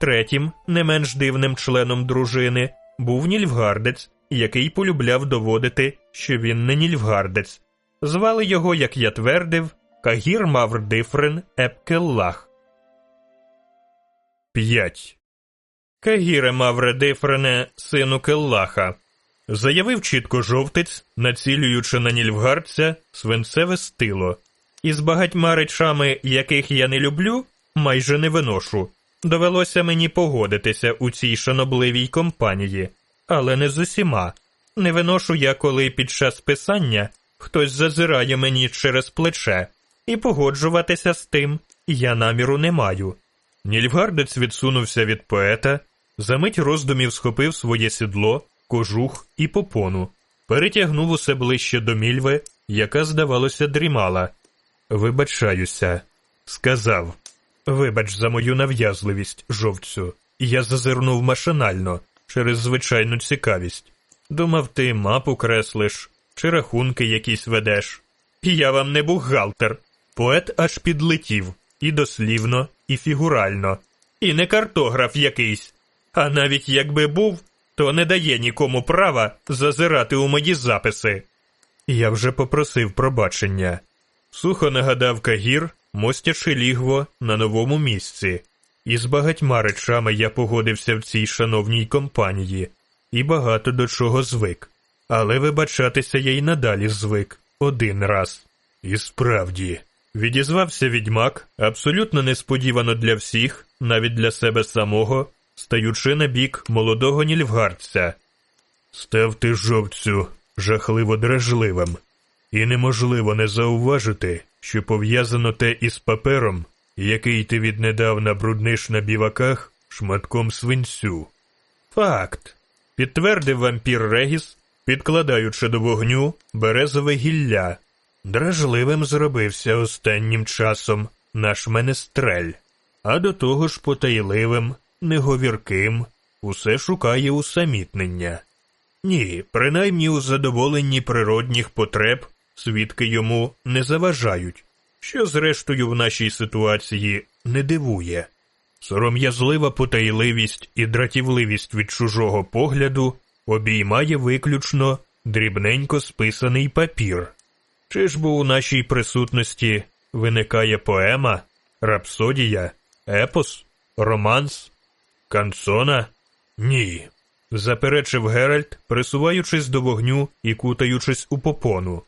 Третім, не менш дивним членом дружини, був Нільфгардець, який полюбляв доводити, що він не Нільфгардець. Звали його, як я твердив, Кагір Маврдифрен Епкеллах. 5. Кагіре Мавредифрене, сину Келлаха, заявив чітко жовтець, націлюючи на нільфгардця свинцеве стило. Із багатьма речами, яких я не люблю, майже не виношу. Довелося мені погодитися у цій шанобливій компанії, але не з усіма. Не виношу я, коли під час писання хтось зазирає мені через плече, і погоджуватися з тим я наміру не маю. Нільфгардець відсунувся від поета, замить роздумів схопив своє сідло кожух і попону, перетягнув усе ближче до мільви, яка, здавалося, дрімала. Вибачаюся, сказав. Вибач за мою нав'язливість, жовцю. Я зазирнув машинально через звичайну цікавість. Думав, ти мапу креслиш чи рахунки якісь ведеш. Я вам не бухгалтер. Поет аж підлетів і дослівно, і фігурально, і не картограф якийсь. А навіть якби був, то не дає нікому права зазирати у мої записи. Я вже попросив пробачення. Сухо нагадав Кагір, мостячи лігво на новому місці, і з багатьма речами я погодився в цій шановній компанії і багато до чого звик. Але вибачатися я й надалі звик один раз. І справді, відізвався відьмак абсолютно несподівано для всіх, навіть для себе самого, стаючи на бік молодого нільфгардця. Став ти жовцю жахливо дражливим, і неможливо не зауважити, що пов'язано те із папером, який ти віднедавна брудниш на біваках шматком свинцю. Факт. Підтвердив вампір Регіс, підкладаючи до вогню березове гілля. Дражливим зробився останнім часом наш менестрель, а до того ж потайливим неговірким, усе шукає усамітнення. Ні, принаймні у задоволенні природніх потреб свідки йому не заважають, що, зрештою, в нашій ситуації не дивує. Сором'язлива потайливість і дратівливість від чужого погляду обіймає виключно дрібненько списаний папір. Чи ж бо у нашій присутності виникає поема, рапсодія, епос? Романс? Канцона? Ні. Заперечив Геральт, присуваючись до вогню і кутаючись у попону.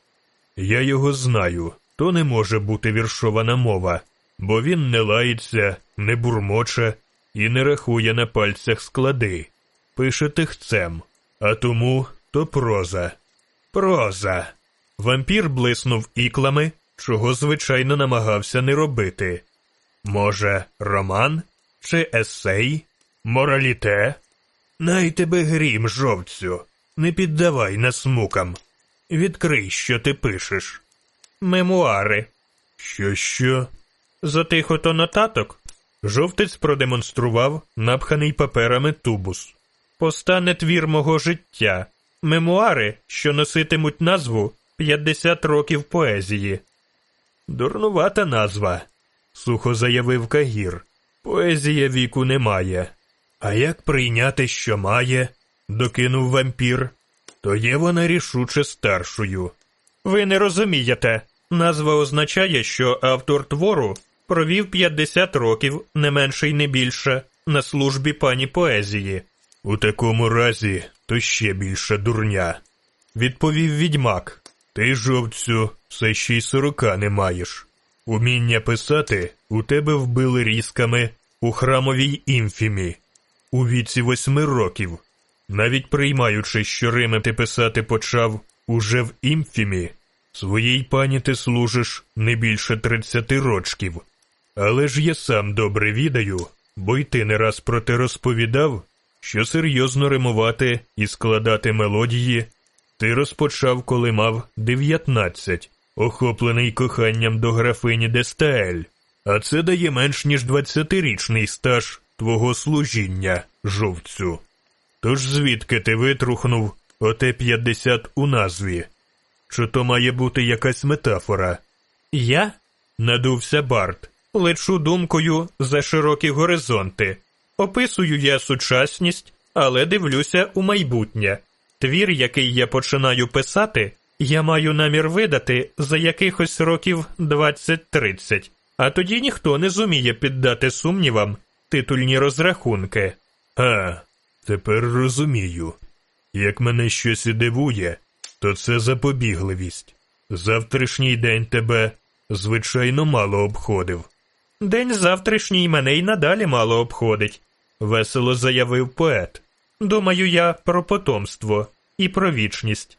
Я його знаю, то не може бути віршована мова, бо він не лається, не бурмоче і не рахує на пальцях склади. Пише тихцем, а тому то проза. Проза. Вампір блиснув іклами, чого звичайно намагався не робити. Може, роман чи есей? Мораліте? Най тебе грім, жовцю, не піддавай насмукам. Відкрий, що ти пишеш. Мемуари. Що, що? Затихото нотаток. Жовтець продемонстрував напханий паперами тубус. Постане твір мого життя. Мемуари, що носитимуть назву 50 років поезії. Дурнувата назва, сухо заявив Кагір. Поезія віку немає. А як прийняти, що має, докинув вампір, то є вона рішуче старшою. Ви не розумієте. Назва означає, що автор твору провів 50 років, не менше й не більше, на службі пані поезії. У такому разі то ще більша дурня, відповів відьмак. Ти, жовцю, все ще й сорока не маєш. Уміння писати у тебе вбили різками у храмовій імфімі у віці восьми років, навіть приймаючи, що Рими ти писати почав уже в імфімі, своїй пані ти служиш не більше тридцяти рочків. Але ж я сам добре відаю, бо й ти не раз про те розповідав, що серйозно римувати і складати мелодії ти розпочав, коли мав дев'ятнадцять, охоплений коханням до графині Дестаель, а це дає менш ніж двадцятирічний стаж твого служіння, жовцю. Тож звідки ти витрухнув оте п'ятдесят у назві? Чи то має бути якась метафора? Я? надувся Барт. Лечу думкою за широкі горизонти. Описую я сучасність, але дивлюся у майбутнє. Твір, який я починаю писати, я маю намір видати за якихось років 20-30, а тоді ніхто не зуміє піддати сумнівам титульні розрахунки. А, тепер розумію. Як мене щось і дивує, то це запобігливість. Завтрашній день тебе, звичайно, мало обходив. День завтрашній мене й надалі мало обходить, весело заявив поет. Думаю я про потомство і про вічність.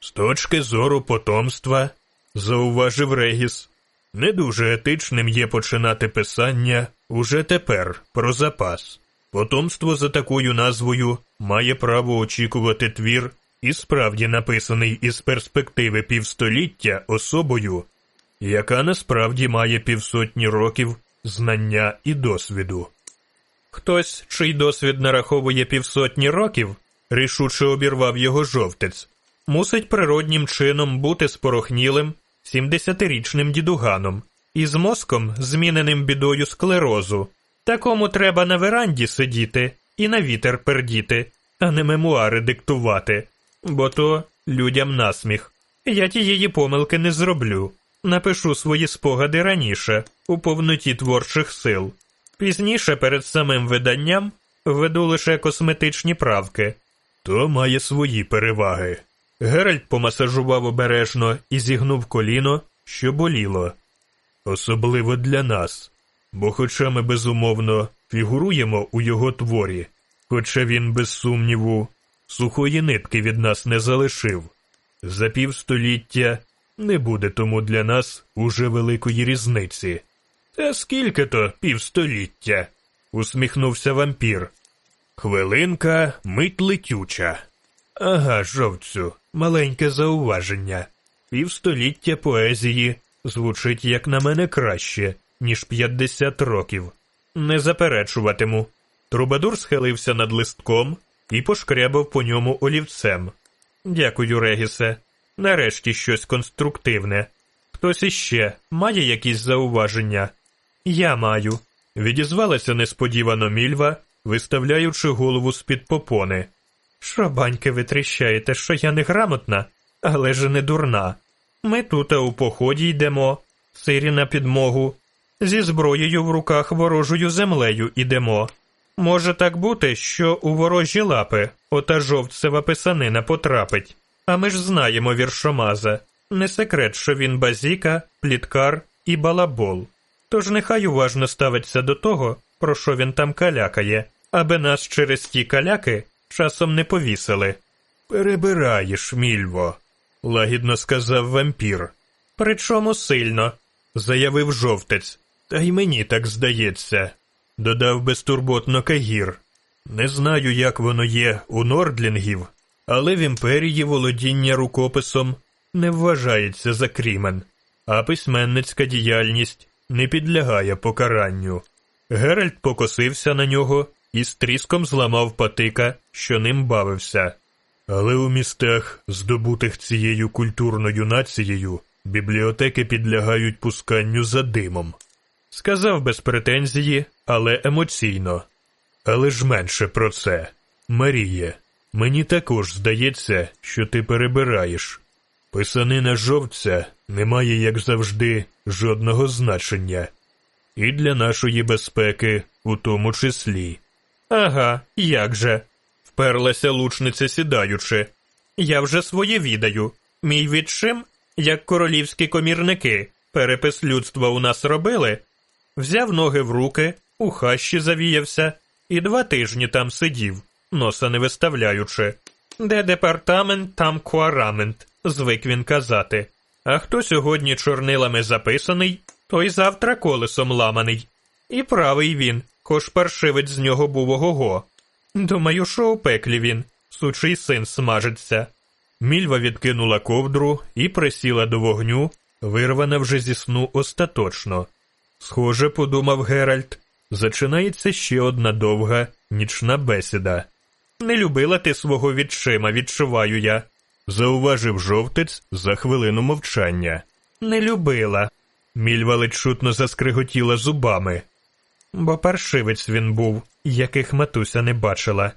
З точки зору потомства, зауважив Регіс, не дуже етичним є починати писання уже тепер про запас. Потомство за такою назвою має право очікувати твір і справді написаний із перспективи півстоліття особою, яка насправді має півсотні років знання і досвіду. Хтось, чий досвід нараховує півсотні років, рішуче обірвав його жовтець, мусить природнім чином бути спорохнілим, сімдесятирічним дідуганом, із мозком, зміненим бідою склерозу. Такому треба на веранді сидіти і на вітер пердіти, а не мемуари диктувати, бо то людям насміх. Я тієї помилки не зроблю. Напишу свої спогади раніше, у повноті творчих сил. Пізніше, перед самим виданням, веду лише косметичні правки. То має свої переваги. Геральт помасажував обережно і зігнув коліно, що боліло. Особливо для нас, бо, хоча ми безумовно фігуруємо у його творі, хоча він, без сумніву, сухої нитки від нас не залишив, за півстоліття не буде тому для нас уже великої різниці. Та скільки то півстоліття? усміхнувся вампір. Хвилинка мить летюча. Ага, жовцю, маленьке зауваження. Півстоліття поезії звучить, як на мене, краще, ніж п'ятдесят років. Не заперечуватиму. Трубадур схилився над листком і пошкрябав по ньому олівцем. Дякую, Регісе. Нарешті щось конструктивне. Хтось іще має якісь зауваження? Я маю. Відізвалася несподівано мільва, виставляючи голову з-під попони. Що, баньки, ви що я неграмотна, але ж не дурна. Ми тут у поході йдемо, сирі на підмогу. Зі зброєю в руках ворожою землею ідемо. Може так бути, що у ворожі лапи ота жовтцева писанина потрапить. А ми ж знаємо віршомаза. Не секрет, що він базіка, пліткар і балабол. Тож нехай уважно ставиться до того, про що він там калякає, аби нас через ті каляки часом не повісили. Перебираєш, мільво, лагідно сказав вампір. Причому сильно, заявив жовтець. Та й мені так здається, додав безтурботно Кагір. Не знаю, як воно є у Нордлінгів, але в імперії володіння рукописом не вважається за крімен, а письменницька діяльність не підлягає покаранню. Геральт покосився на нього і з тріском зламав патика, що ним бавився. Але у містах, здобутих цією культурною нацією, бібліотеки підлягають пусканню за димом. Сказав без претензії, але емоційно. Але ж менше про це. Маріє, мені також здається, що ти перебираєш. Писанина жовтця не має, як завжди, жодного значення. І для нашої безпеки у тому числі. Ага, як же? Вперлася лучниця сідаючи. Я вже своє відаю. Мій відчим, як королівські комірники, перепис людства у нас робили, взяв ноги в руки, у хащі завіявся, і два тижні там сидів, носа не виставляючи. Де департамент, там куарамент, звик він казати. А хто сьогодні чорнилами записаний, той завтра колесом ламаний. І правий він, хоч паршивець з нього був ого-го. Думаю, що у пеклі він, сучий син смажиться. Мільва відкинула ковдру і присіла до вогню, вирвана вже зі сну остаточно. Схоже, подумав Геральт, зачинається ще одна довга нічна бесіда. Не любила ти свого відчима, відчуваю я, зауважив жовтець за хвилину мовчання. Не любила. Мільва чутно заскриготіла зубами. Бо паршивець він був, яких матуся не бачила.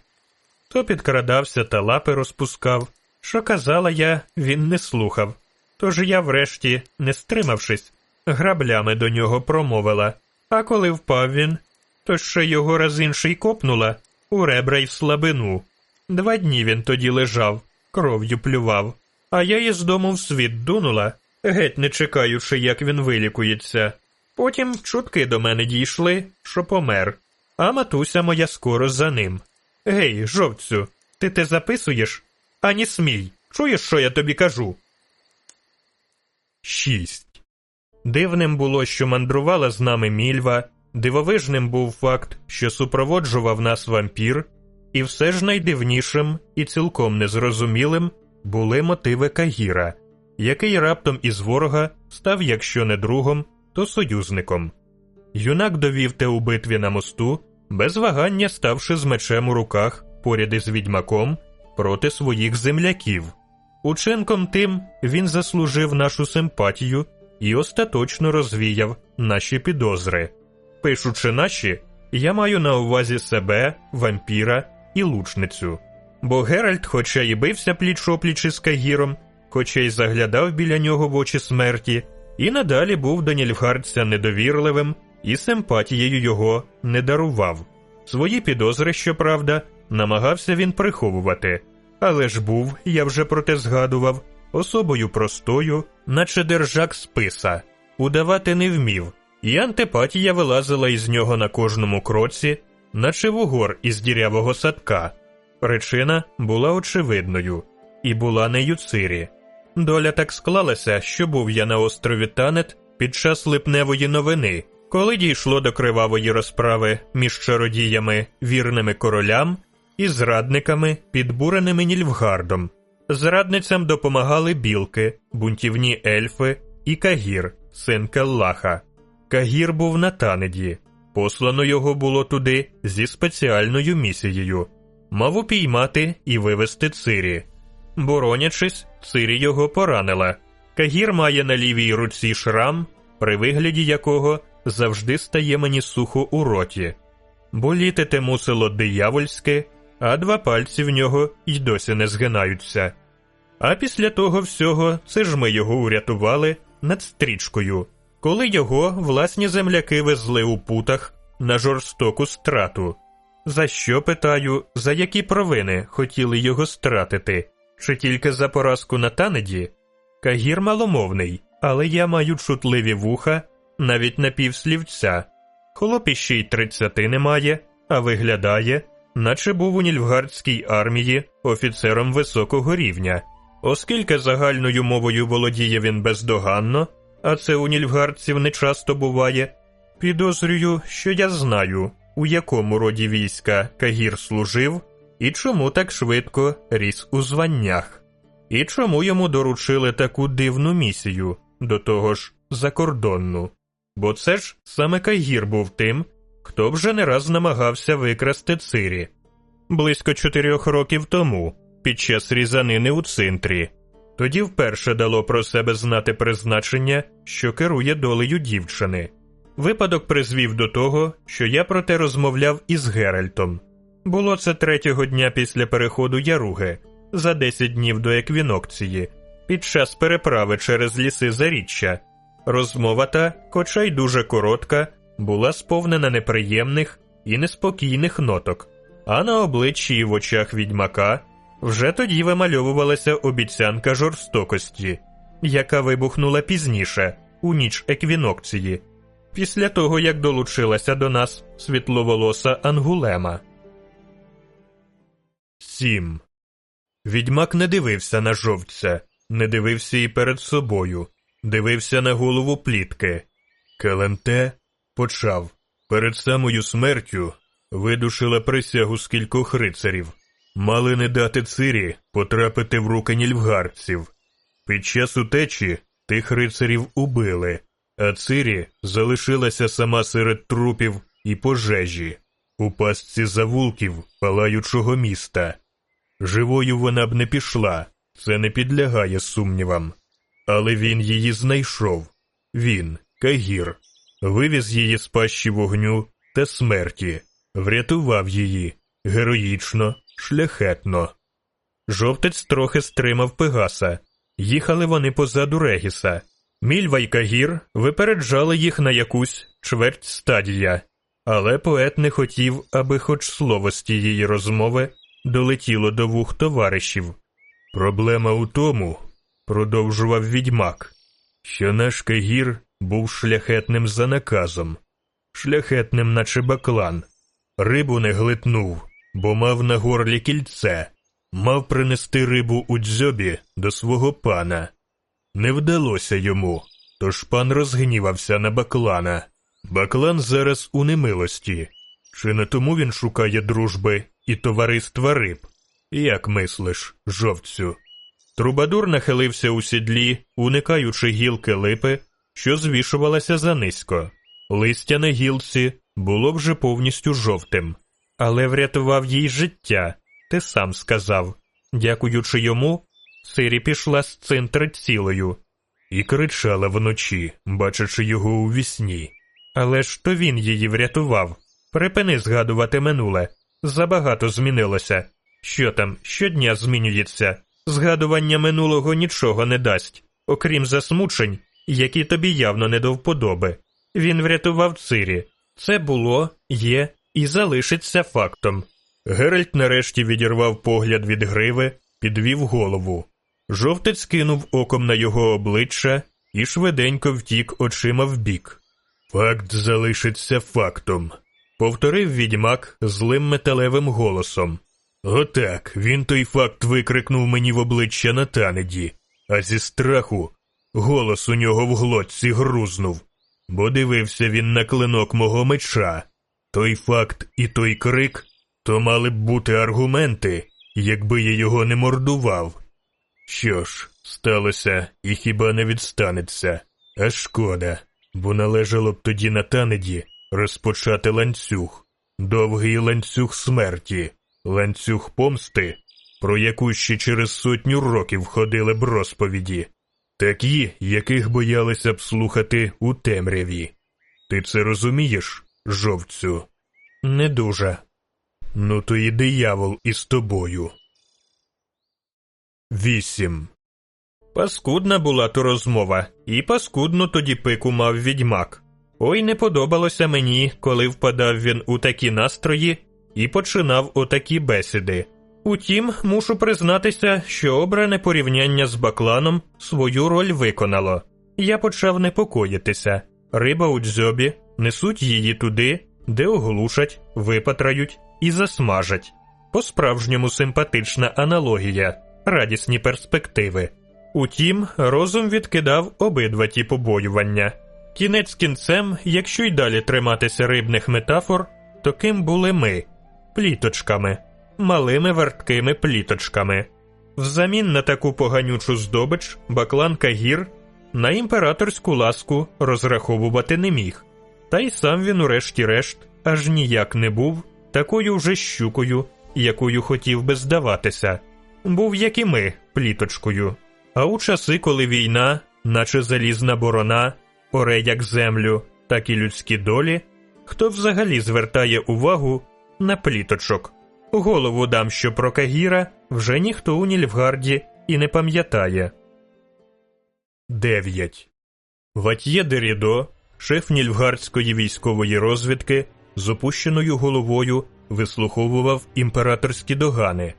То підкрадався та лапи розпускав. Що казала я, він не слухав. Тож я, врешті, не стримавшись, граблями до нього промовила. А коли впав він, то ще його раз інший копнула у ребра й в слабину. Два дні він тоді лежав, кров'ю плював, а я із дому в світ дунула, геть не чекаючи, як він вилікується. Потім чутки до мене дійшли, що помер, а матуся моя скоро за ним. Гей, жовцю, ти те записуєш? Ані смій. Чуєш, що я тобі кажу? 6. Дивним було, що мандрувала з нами мільва, дивовижним був факт, що супроводжував нас вампір, і все ж найдивнішим і цілком незрозумілим були мотиви Кагіра, який раптом із ворога став, якщо не другом, то союзником. Юнак довів те у битві на мосту, без вагання ставши з мечем у руках поряд із відьмаком проти своїх земляків. Учинком тим він заслужив нашу симпатію і остаточно розвіяв наші підозри. Пишучи наші, я маю на увазі себе, вампіра і лучницю. Бо Геральт, хоча й бився пліч опліч із Кагіром, хоча й заглядав біля нього в очі смерті, і надалі був до Нільфгардця недовірливим і симпатією його не дарував. Свої підозри, щоправда, намагався він приховувати, але ж був, я вже про те згадував, особою простою, наче держак списа, удавати не вмів, і антипатія вилазила із нього на кожному кроці, наче вугор із дірявого садка. Причина була очевидною і була не Юцирі. Доля так склалася, що був я на острові Танет під час липневої новини, коли дійшло до кривавої розправи між чародіями, вірними королям і зрадниками, підбуреними Нільфгардом. Зрадницям допомагали білки, бунтівні ельфи і Кагір, син Келлаха. Кагір був на Танеді. Послано його було туди зі спеціальною місією мав упіймати і вивести Цирі. Боронячись, Цирі його поранила. Кагір має на лівій руці шрам, при вигляді якого завжди стає мені сухо у роті. Боліти те мусило диявольське, а два пальці в нього й досі не згинаються. А після того всього це ж ми його урятували над стрічкою. коли його власні земляки везли у путах на жорстоку страту. За що питаю, за які провини хотіли його стратити? Чи тільки за поразку на танеді? Кагір маломовний, але я маю чутливі вуха, навіть на півслівця. Хлопі ще й тридцяти немає, а виглядає, наче був у Нільфгардській армії офіцером високого рівня. Оскільки загальною мовою володіє він бездоганно, а це у нільфгардців не часто буває, підозрюю, що я знаю, у якому роді війська Кагір служив і чому так швидко ріс у званнях, і чому йому доручили таку дивну місію, до того ж закордонну. Бо це ж саме Кагір був тим, хто вже не раз намагався викрасти цирі. Близько чотирьох років тому, під час різанини у центрі, тоді вперше дало про себе знати призначення, що керує долею дівчини. Випадок призвів до того, що я про те розмовляв із Геральтом. Було це третього дня після переходу Яруги, за 10 днів до еквінокції, під час переправи через ліси заріччя. Розмова та, хоча й дуже коротка, була сповнена неприємних і неспокійних ноток, а на обличчі і в очах відьмака вже тоді вимальовувалася обіцянка жорстокості, яка вибухнула пізніше, у ніч еквінокції, після того як долучилася до нас світловолоса Ангулема. 7. Відьмак не дивився на жовця, не дивився і перед собою, дивився на голову плітки. Каленте почав. Перед самою смертю видушила присягу з кількох рицарів. Мали не дати цирі потрапити в руки нільфгардців. Під час утечі тих рицарів убили, а цирі залишилася сама серед трупів і пожежі, у пастці завулків палаючого міста. Живою вона б не пішла, це не підлягає сумнівам. Але він її знайшов. Він, Кагір, вивіз її з пащі вогню та смерті, врятував її героїчно, шляхетно. Жовтець трохи стримав Пегаса. Їхали вони позаду Регіса. Мільва й Кагір випереджали їх на якусь чверть стадія, але поет не хотів, аби хоч слово з тієї розмови долетіло до вух товаришів. Проблема у тому, продовжував відьмак, що наш Кагір був шляхетним за наказом, шляхетним, наче баклан. Рибу не глитнув, бо мав на горлі кільце, мав принести рибу у дзьобі до свого пана. Не вдалося йому, тож пан розгнівався на баклана. Баклан зараз у немилості. Чи не тому він шукає дружби і товариства риб? Як мислиш, жовцю? Трубадур нахилився у сідлі, уникаючи гілки липи, що звішувалася занизько. Листя на гілці було вже повністю жовтим, але врятував їй життя, ти сам сказав. Дякуючи йому, Сирі пішла з центра цілою і кричала вночі, бачачи його у вісні. Але ж то він її врятував. Припини згадувати минуле. Забагато змінилося. Що там щодня змінюється? Згадування минулого нічого не дасть, окрім засмучень, які тобі явно не до вподоби. Він врятував Цирі. Це було, є і залишиться фактом. Геральт нарешті відірвав погляд від гриви, підвів голову. Жовтець кинув оком на його обличчя і швиденько втік очима вбік. Факт залишиться фактом, повторив відьмак злим металевим голосом. Отак, він той факт викрикнув мені в обличчя на танеді, а зі страху голос у нього в глотці грузнув, бо дивився він на клинок мого меча. Той факт і той крик то мали б бути аргументи, якби я його не мордував. Що ж, сталося і хіба не відстанеться, а шкода, бо належало б тоді на танеді розпочати ланцюг, довгий ланцюг смерті, ланцюг помсти, про яку ще через сотню років ходили б розповіді, такі, яких боялися б слухати у темряві. Ти це розумієш, жовцю? Не дуже. Ну, то і диявол із тобою. 8. Паскудна була то розмова, і паскудну тоді пику мав відьмак. Ой не подобалося мені, коли впадав він у такі настрої і починав отакі бесіди. Утім, мушу признатися, що обране порівняння з бакланом свою роль виконало. Я почав непокоїтися. Риба у дзьобі, несуть її туди, де оглушать, випатрають і засмажать. По справжньому симпатична аналогія, радісні перспективи. Утім, розум відкидав обидва ті побоювання. Кінець кінцем, якщо й далі триматися рибних метафор, то ким були ми пліточками, малими верткими пліточками. Взамін на таку поганючу здобич бакланка гір на імператорську ласку розраховувати не міг, та й сам він, урешті-решт, аж ніяк не був такою вже щукою, якою хотів би здаватися, був, як і ми, пліточкою. А у часи, коли війна, наче залізна борона, оре як землю, так і людські долі, хто взагалі звертає увагу на пліточок. Голову дам, що про Кагіра вже ніхто у Нільфгарді і не пам'ятає. 9. Ватьє де Рідо, шеф Нільфгардської військової розвідки, з опущеною головою вислуховував імператорські догани.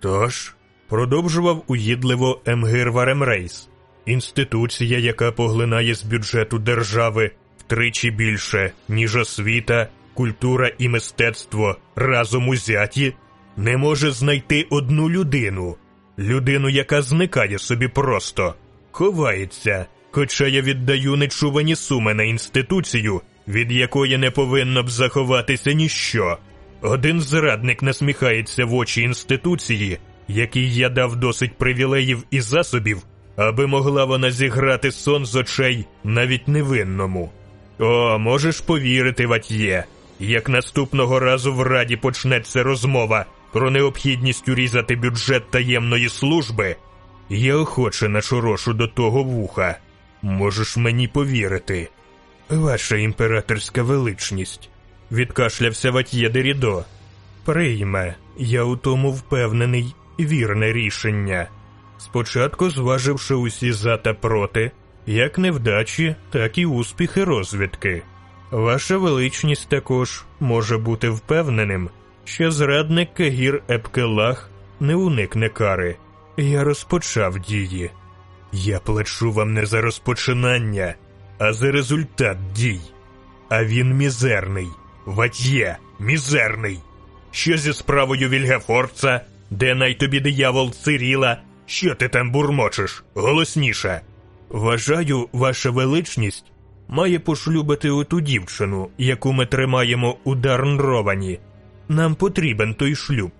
Тож, продовжував уїдливо Емгир вар Емрейс, інституція, яка поглинає з бюджету держави втричі більше, ніж освіта, культура і мистецтво разом узяті, не може знайти одну людину, людину, яка зникає собі просто, ховається, хоча я віддаю нечувані суми на інституцію, від якої не повинно б заховатися ніщо. Один зрадник насміхається в очі інституції, якій я дав досить привілеїв і засобів, аби могла вона зіграти сон з очей навіть невинному. О, можеш повірити, Ватьє, як наступного разу в раді почнеться розмова про необхідність урізати бюджет таємної служби, я охоче нашорошу до того вуха. Можеш мені повірити. Ваша імператорська величність, відкашлявся Ватьє Дерідо. Прийме, я у тому впевнений, вірне рішення. Спочатку зваживши усі за та проти, як невдачі, так і успіхи розвідки. Ваша величність також може бути впевненим, що зрадник Кагір Епкелах не уникне кари. Я розпочав дії. Я плачу вам не за розпочинання, а за результат дій. А він мізерний, ватьє, мізерний. Що зі справою Вільгафорца, де най тобі диявол Циріла? Що ти там бурмочеш? Голосніше. Вважаю, ваша величність має пошлюбити оту дівчину, яку ми тримаємо у Дарнровані. Нам потрібен той шлюб,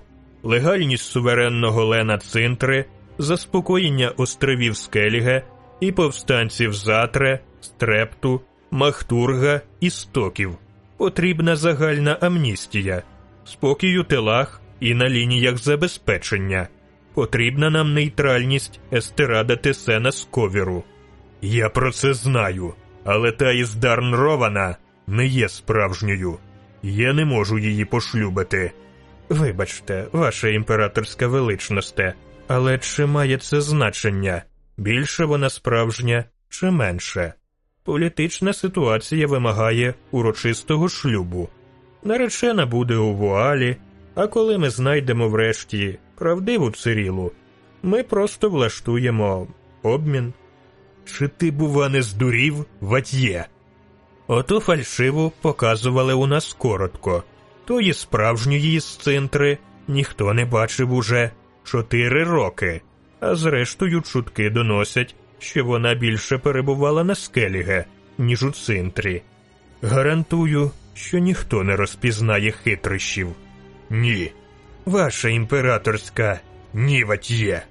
легальність суверенного Лена Цинтри, заспокоєння островів Скеліге і повстанців Затре, Стрепту, Махтурга і Стоків. Потрібна загальна амністія, спокій у тилах і на лініях забезпечення. Потрібна нам нейтральність Естерада Тесена Сковіру. Я про це знаю, але та із Дарнрована не є справжньою. Я не можу її пошлюбити. Вибачте, ваша імператорська величносте, але чи має це значення? Більше вона справжня чи менше? Політична ситуація вимагає урочистого шлюбу. Наречена буде у вуалі, а коли ми знайдемо врешті правдиву цирілу, ми просто влаштуємо обмін. Чи ти, бува, не здурів, ватьє? Ото фальшиву показували у нас коротко. Тої справжньої сцинтри ніхто не бачив уже чотири роки, а зрештою чутки доносять, що вона більше перебувала на скеліге, ніж у цинтрі. Гарантую, що ніхто не розпізнає хитрощів. Ні. Ваша імператорська ні, ватьє.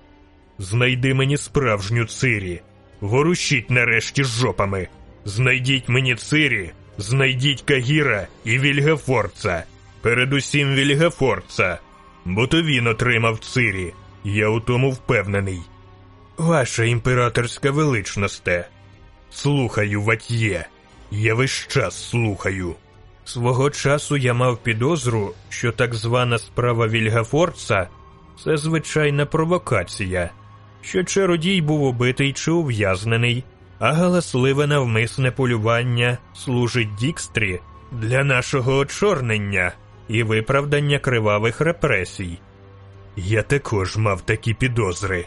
Знайди мені справжню цирі. Ворушіть нарешті жопами. Знайдіть мені цирі, знайдіть Кагіра і Вільгафорца. Передусім Вільгафорца, бо то він отримав цирі. Я у тому впевнений. Ваша імператорська величносте. Слухаю, ватьє. Я весь час слухаю. Свого часу я мав підозру, що так звана справа Вільгафорца це звичайна провокація. Що чародій був убитий чи ув'язнений, а галасливе навмисне полювання служить Дікстрі для нашого очорнення і виправдання кривавих репресій. Я також мав такі підозри.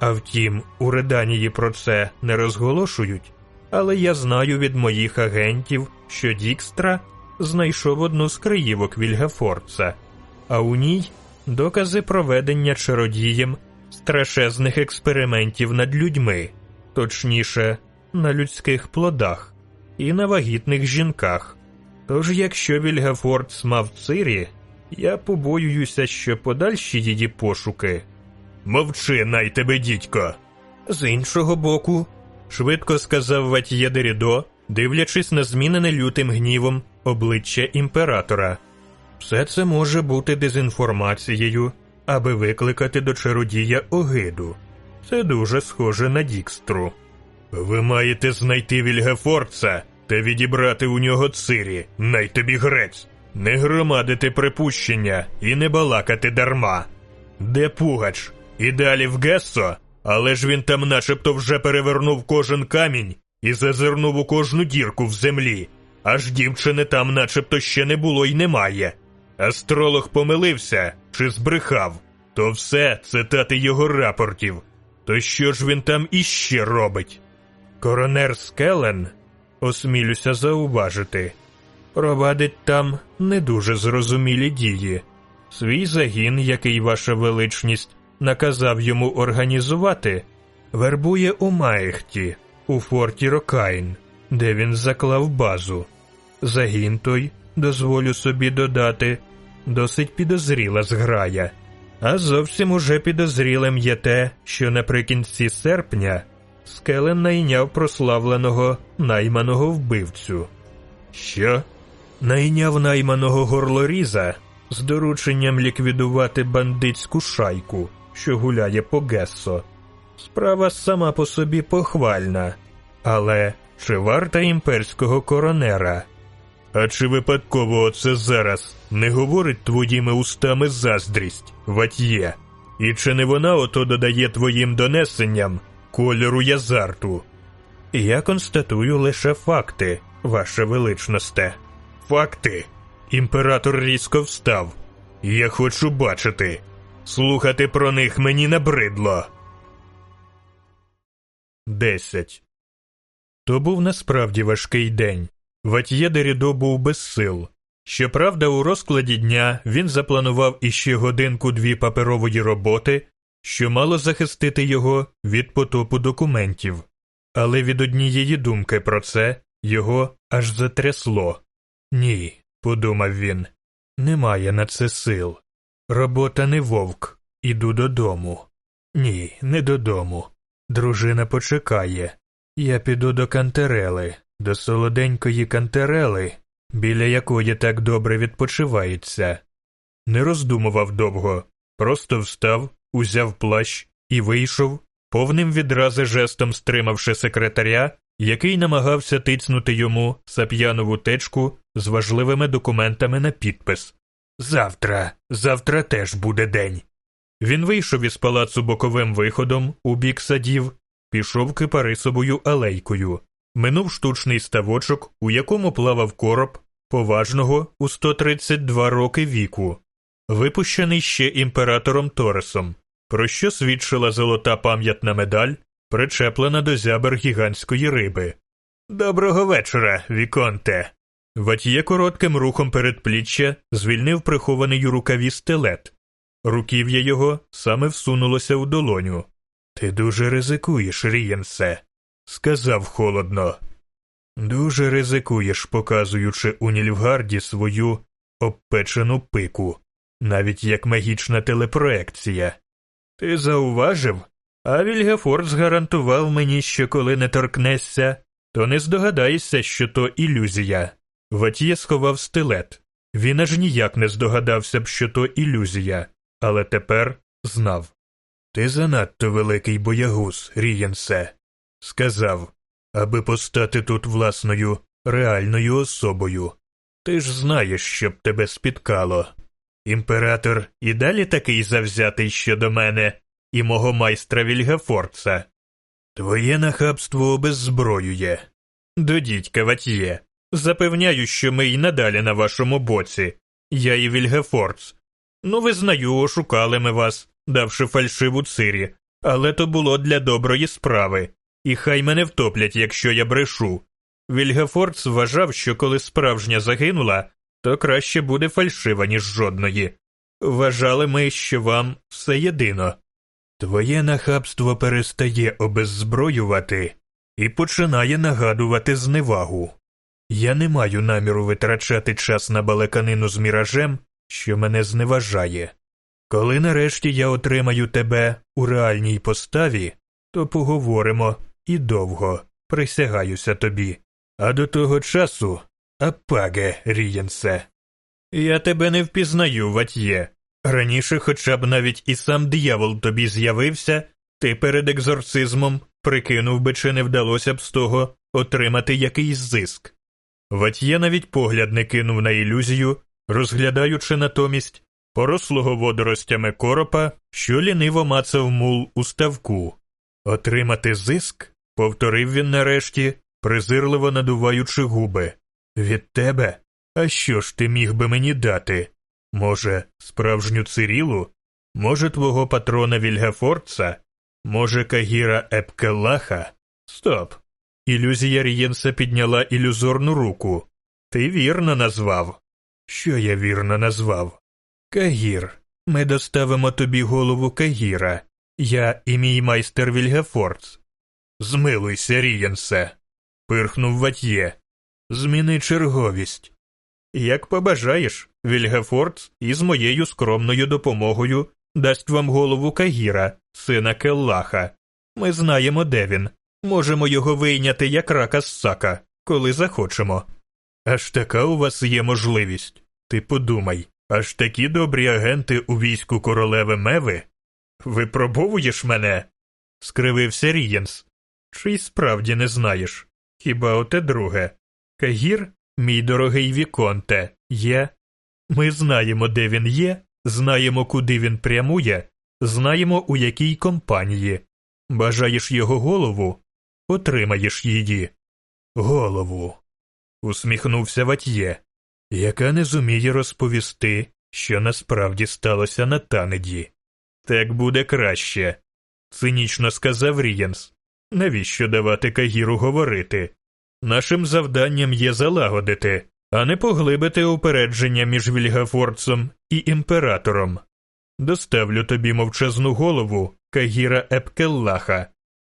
А втім, у Реданії про це не розголошують, але я знаю від моїх агентів, що Дікстра знайшов одну з криївок Вільгафорца, а у ній докази проведення чародієм страшезних експериментів над людьми, точніше, на людських плодах і на вагітних жінках. Тож, якщо Вільгафорц мав цирі, я побоююся, що подальші її пошуки. Мовчи, най тебе, дідько. З іншого боку, швидко сказав Ватьє Дерідо, дивлячись на змінене лютим гнівом обличчя імператора. Все це може бути дезінформацією, аби викликати до чародія огиду. Це дуже схоже на Дікстру. Ви маєте знайти Вільгефорца та відібрати у нього цирі, най тобі грець, не громадити припущення і не балакати дарма. Де Пугач? І далі в Гессо, але ж він там начебто вже перевернув кожен камінь і зазирнув у кожну дірку в землі, аж дівчини там начебто ще не було й немає. Астролог помилився чи збрехав, то все цитати його рапортів. То що ж він там іще робить? Коронер Скелен, осмілюся зауважити, провадить там не дуже зрозумілі дії. Свій загін, який ваша величність наказав йому організувати, вербує у Маєхті, у форті Рокайн, де він заклав базу. Загін той, дозволю собі додати, досить підозріла зграя. А зовсім уже підозрілим є те, що наприкінці серпня Скелен найняв прославленого найманого вбивцю. Що? Найняв найманого горлоріза з дорученням ліквідувати бандитську шайку, що гуляє по Гессо. Справа сама по собі похвальна, але чи варта імперського коронера? А чи випадково оце зараз не говорить твоїми устами заздрість, ватьє? І чи не вона ото додає твоїм донесенням кольору язарту? Я констатую лише факти, ваше величносте. Факти? Імператор різко встав. Я хочу бачити. Слухати про них мені набридло. Десять. То був насправді важкий день. Ватьє Дерідо був без сил. Щоправда, у розкладі дня він запланував іще годинку-дві паперової роботи, що мало захистити його від потопу документів. Але від однієї думки про це його аж затрясло. Ні, подумав він, немає на це сил. Робота не вовк, іду додому. Ні, не додому. Дружина почекає. Я піду до кантерели, до солоденької кантерели, біля якої так добре відпочивається. Не роздумував довго, просто встав, узяв плащ і вийшов, повним відрази жестом стримавши секретаря, який намагався тицнути йому сап'янову течку з важливими документами на підпис. Завтра, завтра теж буде день. Він вийшов із палацу боковим виходом у бік садів, пішов кипарисовою алейкою, минув штучний ставочок, у якому плавав короб поважного у 132 роки віку, випущений ще імператором Торесом, про що свідчила золота пам'ятна медаль, причеплена до зябер гігантської риби. Доброго вечора, Віконте. Ватьє коротким рухом передпліччя звільнив прихований у рукаві стилет. Руків'я його саме всунулося у долоню. Ти дуже ризикуєш, Рієнсе, сказав холодно. Дуже ризикуєш, показуючи у Нільфгарді свою обпечену пику, навіть як магічна телепроекція. Ти зауважив? А Вільгафорд згарантував мені, що коли не торкнешся, то не здогадаєшся, що то ілюзія. Ватьє сховав стилет. Він аж ніяк не здогадався б, що то ілюзія, але тепер знав. Ти занадто великий боягуз, Рієнсе, сказав, аби постати тут власною реальною особою. Ти ж знаєш, що б тебе спіткало. Імператор і далі такий завзятий щодо мене, і мого майстра Вільгефорца. Твоє нахабство обеззброює. До дідька Ватьє. Запевняю, що ми й надалі на вашому боці. Я і Вільгефорц. Ну, визнаю, ошукали ми вас, давши фальшиву цирі, але то було для доброї справи, і хай мене втоплять, якщо я брешу. Вільгефорц вважав, що коли справжня загинула, то краще буде фальшива, ніж жодної. Вважали ми, що вам все єдино. Твоє нахабство перестає обеззброювати і починає нагадувати зневагу. Я не маю наміру витрачати час на балаканину з міражем, що мене зневажає. Коли нарешті я отримаю тебе у реальній поставі, то поговоримо і довго, присягаюся тобі. А до того часу, апаге, Рієнсе. Я тебе не впізнаю, Ватьє. Раніше, хоча б навіть і сам диявол тобі з'явився, ти перед екзорцизмом прикинув би, чи не вдалося б з того отримати якийсь зиск. Ватьє навіть погляд не кинув на ілюзію, розглядаючи натомість порослого водоростями коропа, що ліниво мацав мул у ставку. Отримати зиск, повторив він нарешті, презирливо надуваючи губи. Від тебе? А що ж ти міг би мені дати? Може, справжню цирілу? Може, твого патрона Вільгафорца? Може, Кагіра Епкеллаха? Стоп. Ілюзія Рієнса підняла ілюзорну руку. Ти вірно назвав. Що я вірно назвав? Кагір. Ми доставимо тобі голову Кагіра. Я і мій майстер Вільгафорц. Змилуйся, Рієнсе. пирхнув Ватьє. Зміни черговість. Як побажаєш, Вільгафорц із моєю скромною допомогою дасть вам голову Кагіра, сина Келлаха. Ми знаємо, де він. Можемо його вийняти як рака з сака, коли захочемо. Аж така у вас є можливість. Ти подумай, аж такі добрі агенти у війську королеви Меви? Випробовуєш мене? скривився Рієнс. Чи й справді не знаєш? Хіба оте друге? Кагір, мій дорогий Віконте, є. Ми знаємо, де він є, знаємо, куди він прямує, знаємо, у якій компанії. Бажаєш його голову? Отримаєш її. Голову. усміхнувся Ватьє, яка не зуміє розповісти, що насправді сталося на танеді. Так буде краще, цинічно сказав Рієнс. Навіщо давати Кагіру говорити? Нашим завданням є залагодити, а не поглибити упередження між Вільгафорцем і імператором. Доставлю тобі мовчазну голову Кагіра Епкеллаха.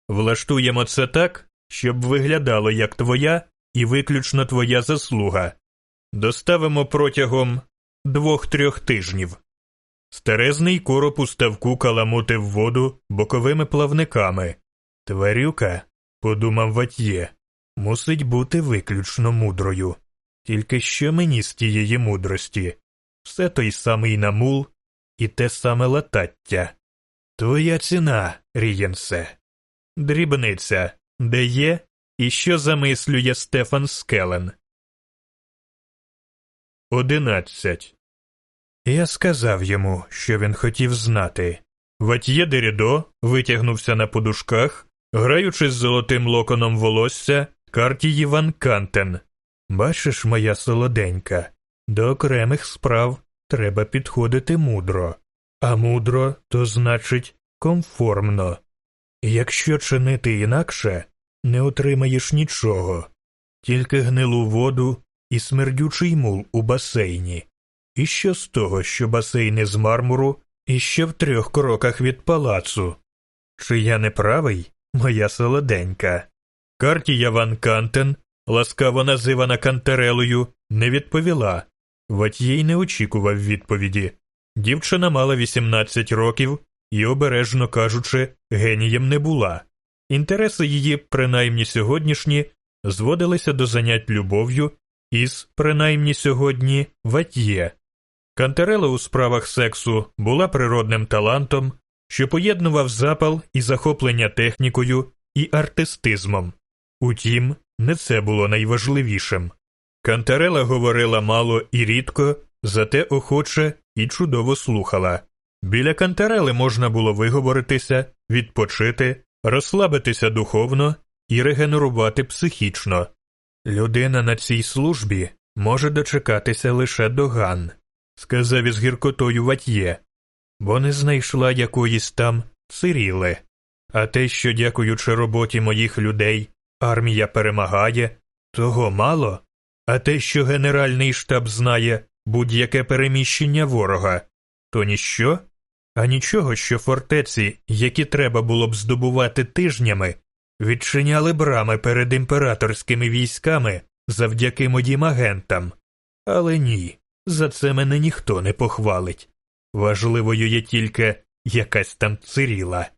Влаштуємо це так, щоб виглядало як твоя і виключно твоя заслуга. Доставимо протягом двох-трьох тижнів. Старезний короб у ставку каламутив воду боковими плавниками. Тварюка, подумав Ватьє, мусить бути виключно мудрою. Тільки що мені з тієї мудрості? Все той самий намул і те саме латаття. Твоя ціна, Рієнсе. Дрібниця, де є і що замислює Стефан Скелен. Одинадцять. Я сказав йому, що він хотів знати. Ватьє Дерідо витягнувся на подушках, граючи з золотим локоном волосся Картії Ван Кантен. Бачиш, моя солоденька, до окремих справ треба підходити мудро, а мудро то значить конформно. Якщо чинити інакше, не отримаєш нічого, тільки гнилу воду і смердючий мул у басейні. І що з того, що басейн із мармуру і ще в трьох кроках від палацу? Чи я не правий, моя солоденька? Картія Ван Кантен, ласкаво називана Кантерелою, не відповіла, Ватьєй не очікував відповіді. Дівчина мала 18 років і, обережно кажучи, генієм не була. Інтереси її, принаймні сьогоднішні, зводилися до занять любов'ю із, принаймні сьогодні, ватьє. Кантерела у справах сексу була природним талантом, що поєднував запал і захоплення технікою і артистизмом. Утім, не це було найважливішим. Кантерела говорила мало і рідко, зате охоче і чудово слухала. Біля кантерели можна було виговоритися, відпочити, розслабитися духовно і регенерувати психічно. Людина на цій службі може дочекатися лише доган, сказав із гіркотою Ватьє, бо не знайшла якоїсь там циріли. А те, що, дякуючи роботі моїх людей, армія перемагає, того мало, а те, що Генеральний штаб знає будь-яке переміщення ворога, то ніщо, а нічого, що фортеці, які треба було б здобувати тижнями, відчиняли брами перед імператорськими військами завдяки моїм агентам. Але ні, за це мене ніхто не похвалить. Важливою є тільки якась там Цірілла.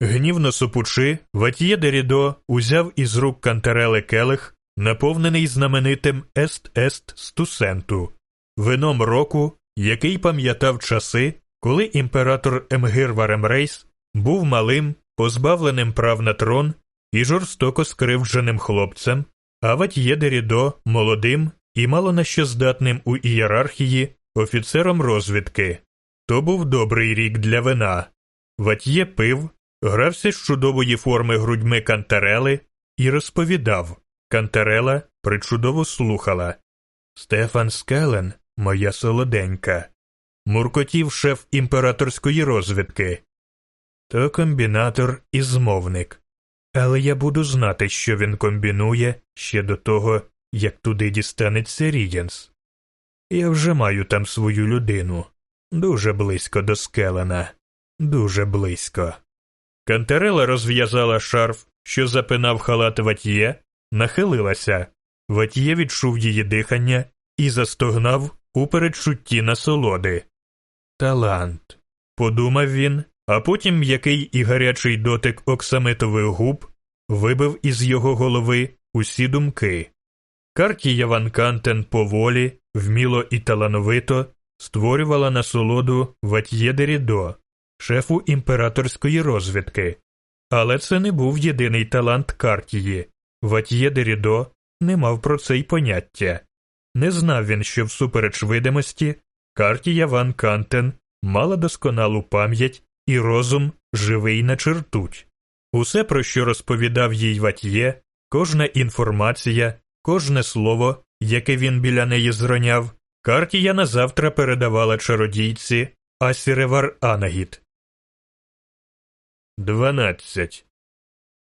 Гнівно сопучи, Ватьє де Рідо узяв із рук Кантарелли келих, наповнений знаменитим Ест-Ест з Туссенту, вином року, який пам'ятав часи, коли імператор Емгир вар Емрейс був малим, позбавленим прав на трон і жорстоко скривдженим хлопцем, а Ватьє де Рідо молодим і мало на що здатним у ієрархії офіцером розвідки. То був добрий рік для вина. Ватьє пив, грався з чудової форми грудьми Кантарели і розповідав. Кантарела причудово слухала. Стефан Скелен, моя солоденька, муркотів шеф імператорської розвідки. То комбінатор і змовник. Але я буду знати, що він комбінує ще до того, як туди дістанеться Рідінс. Я вже маю там свою людину. Дуже близько до скелена, дуже близько. Кантерела розв'язала шарф, що запинав халат ватьє, нахилилася. Ватьє відчув її дихання і застогнав у передчутті насолоди. Талант, подумав він, а потім м'який і гарячий дотик оксамитових губ вибив із його голови усі думки. Картія ван Кантен поволі, вміло і талановито створювала насолоду Ватьє де Рідо, шефу імператорської розвідки. Але це не був єдиний талант Картії. Ватьє де Рідо не мав про це й поняття. Не знав він, що всупереч видимості Картія ван Кантен мала досконалу пам'ять і розум живий наче ртуть. Усе, про що розповідав їй Ватьє, кожна інформація, кожне слово, яке він біля неї зроняв, Картія на завтра передавала чародійці Асіревар Анагіт. 12.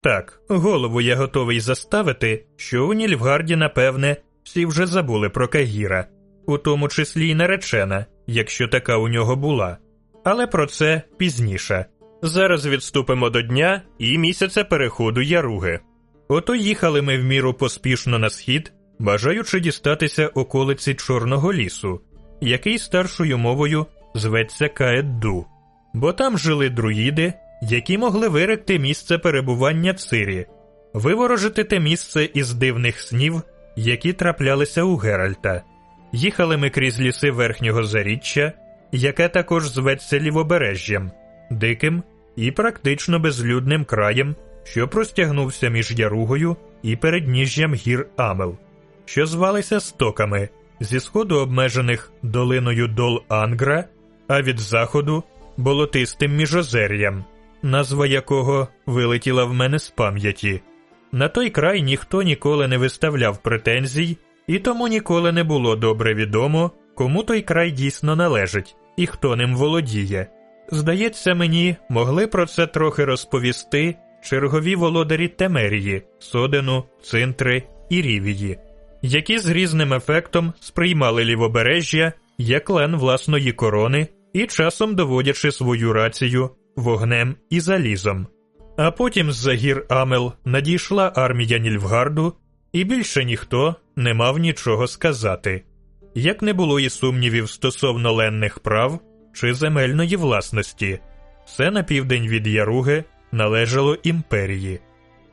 Так, голову я готовий заставити, що у Нільфгарді, напевне, всі вже забули про Кагіра, у тому числі й наречена, якщо така у нього була. Але про це пізніше. Зараз відступимо до дня і місяця переходу Яруги. Ото їхали ми в міру поспішно на схід, бажаючи дістатися околиці Чорного лісу, який старшою мовою зветься Каедду, бо там жили друїди, які могли виректи місце перебування Цирі, виворожити те місце із дивних снів, які траплялися у Геральта. Їхали ми крізь ліси верхнього заріччя, яке також зветься лівобережжям, диким і практично безлюдним краєм, що простягнувся між Яругою і передніжжям гір Амел, що звалися стоками, зі сходу обмежених долиною дол Ангра, а від заходу болотистим міжозер'ям, назва якого вилетіла в мене з пам'яті. На той край ніхто ніколи не виставляв претензій, і тому ніколи не було добре відомо, кому той край дійсно належить і хто ним володіє. Здається, мені могли про це трохи розповісти чергові володарі Темерії, Содену, Цинтри і Рівії, які з різним ефектом сприймали лівобережжя як лен власної корони і часом доводячи свою рацію вогнем і залізом. А потім з-за гір Амел надійшла армія Нільфгарду, і більше ніхто не мав нічого сказати. Як не було і сумнівів стосовно ленних прав чи земельної власності, все на південь від Яруги належало імперії.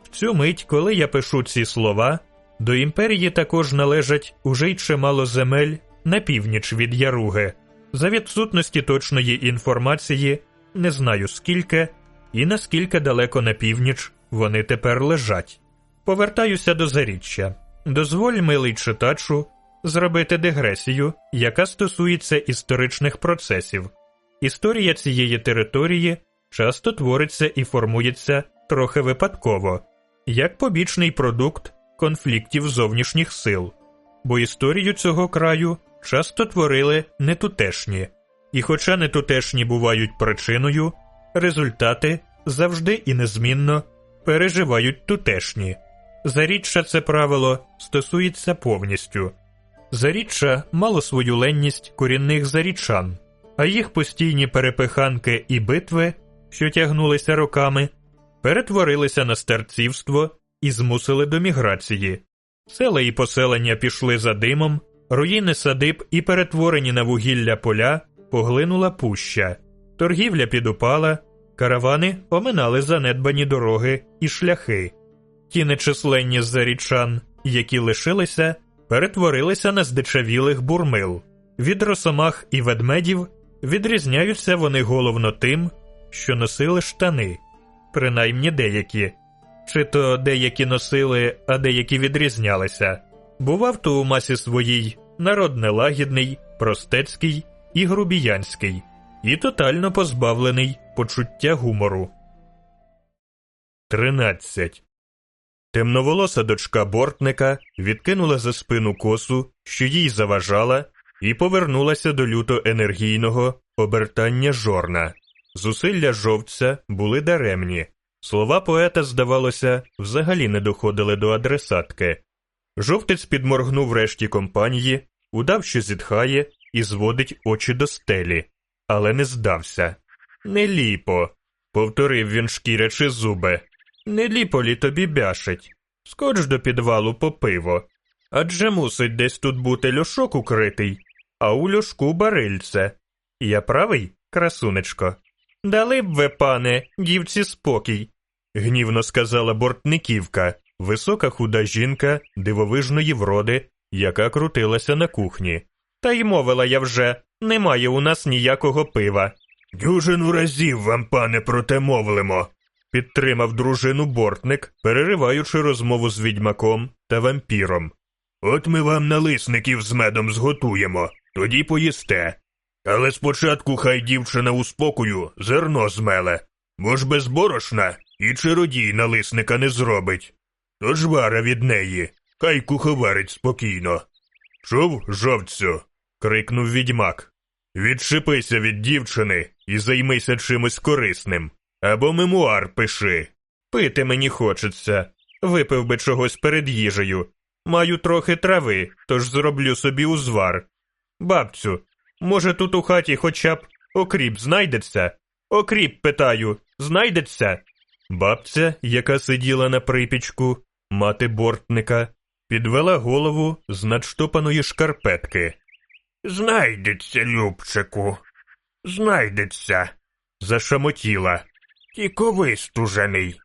В цю мить, коли я пишу ці слова, до імперії також належать уже й чимало земель на північ від Яруги. За відсутності точної інформації не знаю скільки і наскільки далеко на північ вони тепер лежать. Повертаюся до заріччя. Дозволь, милий читачу, зробити дегресію, яка стосується історичних процесів. Історія цієї території часто твориться і формується трохи випадково, як побічний продукт конфліктів зовнішніх сил, бо історію цього краю часто творили нетутешні, і, хоча нетутешні бувають причиною, результати завжди і незмінно переживають тутешні. Заріччя це правило стосується повністю. Заріччя мало свою ленність корінних зарічан, а їх постійні перепиханки і битви, що тягнулися роками, перетворилися на старцівство і змусили до міграції. Села і поселення пішли за димом, руїни садиб і перетворені на вугілля поля поглинула пуща, торгівля підупала, каравани оминали занедбані дороги і шляхи. Ті нечисленні зарічан, які лишилися, перетворилися на здичавілих бурмил. Від росомах і ведмедів відрізняються вони головно тим, що носили штани, принаймні деякі, чи то деякі носили, а деякі відрізнялися. Бував то у масі своїй народ нелагідний, простецький і грубіянський, і тотально позбавлений почуття гумору. 13. Темноволоса дочка бортника відкинула за спину косу, що їй заважала, і повернулася до люто енергійного обертання жорна. Зусилля жовця були даремні. Слова поета, здавалося, взагалі не доходили до адресатки. Жовтець підморгнув решті компанії, удав, що зітхає, і зводить очі до стелі, але не здався. Не ліпо, повторив він шкірячи зуби. Не ліпо лі тобі бяшить. Скоч до підвалу по пиво. Адже мусить десь тут бути льошок укритий, а у льошку барильце. Я правий, красунечко? Дали б ви, пане, дівці спокій, гнівно сказала бортниківка, висока худа жінка дивовижної вроди, яка крутилася на кухні. Та й мовила я вже немає у нас ніякого пива. Дюжину разів вам, пане, проте мовлимо, підтримав дружину бортник, перериваючи розмову з відьмаком та вампіром. От ми вам налисників з медом зготуємо, тоді поїсте. Але спочатку хай дівчина у спокою зерно змеле, бо ж без борошна і чародій налисника не зробить. Тож вара від неї, хай куховарить спокійно. Чув, жовцю? крикнув відьмак. Відшипися від дівчини і займися чимось корисним. Або мемуар пиши. Пити мені хочеться. Випив би чогось перед їжею. Маю трохи трави, тож зроблю собі узвар. Бабцю, може, тут у хаті хоча б окріп знайдеться? Окріп, питаю, знайдеться? Бабця, яка сиділа на припічку, мати бортника, підвела голову з надштопаної шкарпетки. Знайдеться, Любчику, знайдеться, зашамотіла. Тільки вистужений.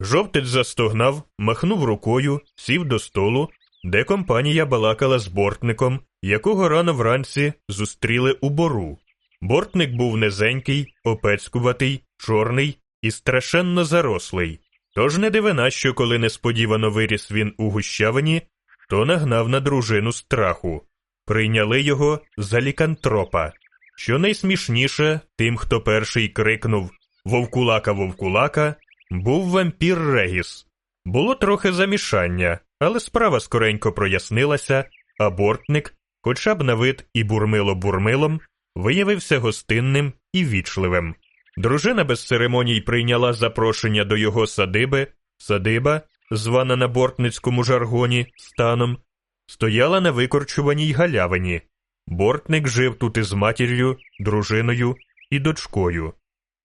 Жовтець застогнав, махнув рукою, сів до столу, де компанія балакала з бортником, якого рано вранці зустріли у бору. Бортник був низенький, опецькуватий, чорний і страшенно зарослий. Тож не дивина, що коли несподівано виріс він у гущавині, то нагнав на дружину страху. Прийняли його за лікантропа. Що найсмішніше, тим, хто перший крикнув Вовкулака, вовкулака, був вампір Регіс. Було трохи замішання, але справа скоренько прояснилася, а бортник, хоча б на вид і бурмило бурмилом, виявився гостинним і вічливим. Дружина без церемоній прийняла запрошення до його садиби, садиба, звана на бортницькому жаргоні станом, стояла на викорчуваній галявині. Бортник жив тут із матір'ю, дружиною і дочкою.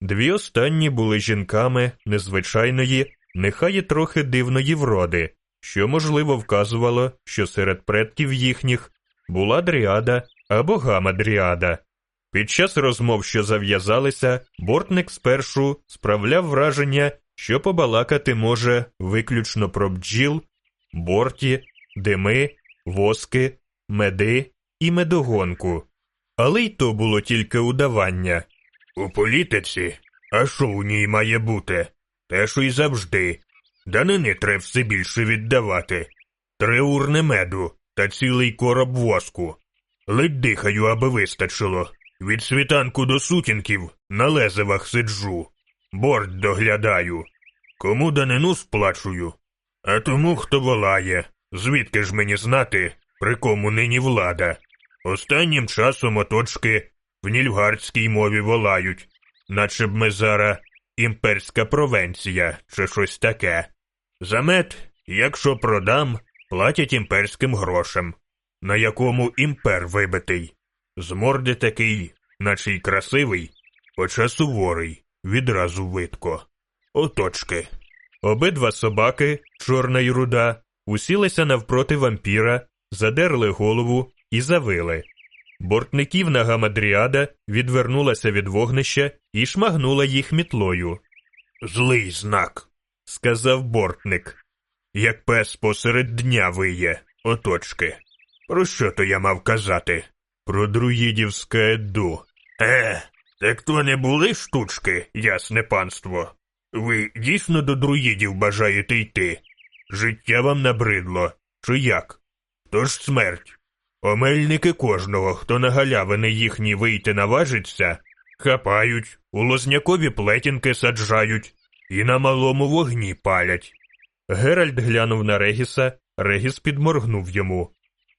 Дві останні були жінками незвичайної, нехай і трохи дивної вроди, що, можливо, вказувало, що серед предків їхніх була дріада або гама-дріада. Під час розмов, що зав'язалися, бортник спершу справляв враження, що побалакати може виключно про бджіл, борті, дими, воски, меди і медогонку. Але й то було тільки удавання. У політиці, а що у ній має бути? Те, що й завжди. Данини треба все більше віддавати. Три урни меду та цілий короб воску. Ледь дихаю, аби вистачило. Від світанку до сутінків на лезевах сиджу, борт доглядаю. Кому данину сплачую, а тому, хто волає, звідки ж мені знати, при кому нині влада. Останнім часом оточки в нільфгардській мові волають, наче б ми зараз імперська провенція чи щось таке. За мед, якщо продам, платять імперським грошем, на якому імпер вибитий. З морди такий, наче й красивий, хоча суворий, відразу видко. Оточки. Обидва собаки, чорна й руда, усілися навпроти вампіра, задерли голову і завили. Бортниківна гамадріада відвернулася від вогнища і шмагнула їх мітлою. Злий знак, Сказав бортник. як пес посеред дня виє, оточки. Про що то я мав казати? Про друїдівське еду. Е, так то не були штучки, ясне панство. Ви дійсно до друїдів бажаєте йти? Життя вам набридло, чи як? Тож смерть. Омельники кожного, хто на галявини їхні вийти наважиться, хапають, у лознякові плетінки саджають і на малому вогні палять. Геральт глянув на Регіса, Регіс підморгнув йому.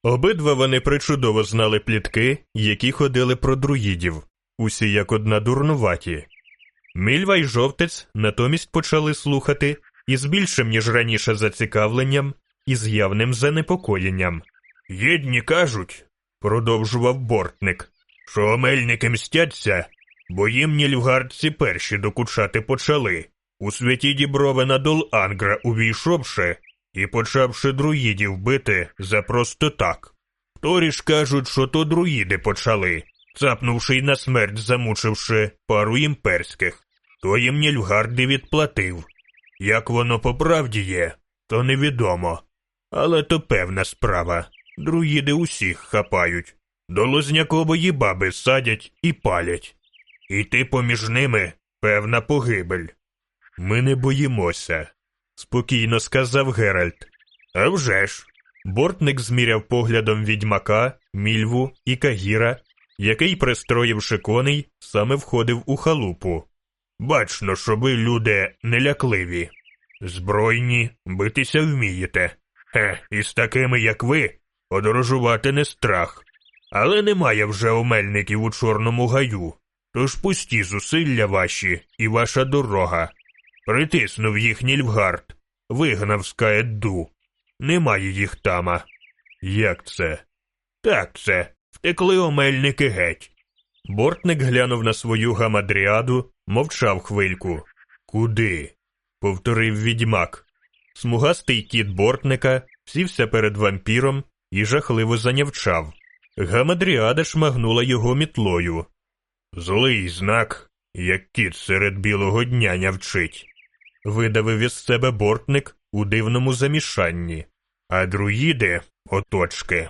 Обидва вони причудово знали плітки, які ходили про друїдів, усі як одна дурнуваті. Мільва й жовтець натомість почали слухати із більшим, ніж раніше, зацікавленням і з явним занепокоєнням. Єдні кажуть, продовжував бортник, що омельники мстяться, бо їм нільфгардці перші докучати почали, у святі діброви на дол Ангра увійшовши і почавши друїдів бити за просто так. Торі ж кажуть, що то друїди почали, цапнувши й на смерть замучивши пару імперських, то їм нільфгарди відплатив. Як воно по правді є, то невідомо. Але то певна справа. Друїди усіх хапають, до лознякової баби садять і палять. Іти поміж ними певна погибель. Ми не боїмося, спокійно сказав Геральт. А вже ж, Бортник зміряв поглядом відьмака, мільву і кагіра, який, пристроївши коней, саме входив у халупу. бачно, що ви, люди, нелякливі. Збройні, битися вмієте. Хе, із такими, як ви, подорожувати не страх. Але немає вже омельників у чорному гаю. Тож пусті зусилля ваші і ваша дорога. Притиснув їх Нільфгард, вигнав з Каедду. Немає їх тама. Як це? Так це, втекли омельники геть. Бортник глянув на свою гамадріаду, мовчав хвильку. Куди? повторив відьмак. Смугастий кіт бортника сівся перед вампіром і жахливо занявчав. Гамадріада шмагнула його мітлою. Злий знак, як кіт серед білого дня нявчить. Видавив із себе бортник у дивному замішанні. А друїди, оточки,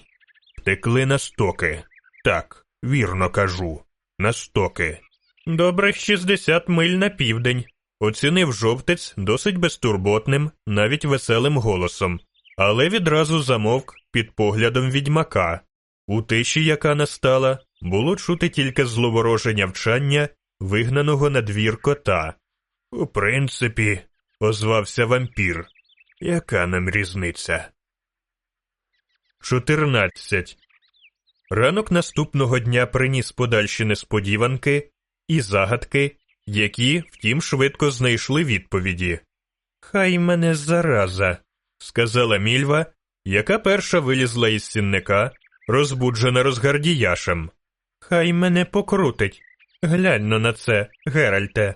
втекли на стоки. Так, вірно кажу, на стоки. Добрих 60 миль на південь, оцінив жовтець досить безтурботним, навіть веселим голосом, але відразу замовк під поглядом відьмака. У тиші, яка настала, було чути тільки зловороже вчання вигнаного на двір кота. У принципі, озвався вампір. Яка нам різниця? 14. Ранок наступного дня приніс подальші несподіванки і загадки, які, втім, швидко знайшли відповіді. Хай мене зараза, сказала мільва, яка перша вилізла із сінника, розбуджена розгардіяшем. Хай мене покрутить. Глянь но на це, Геральте.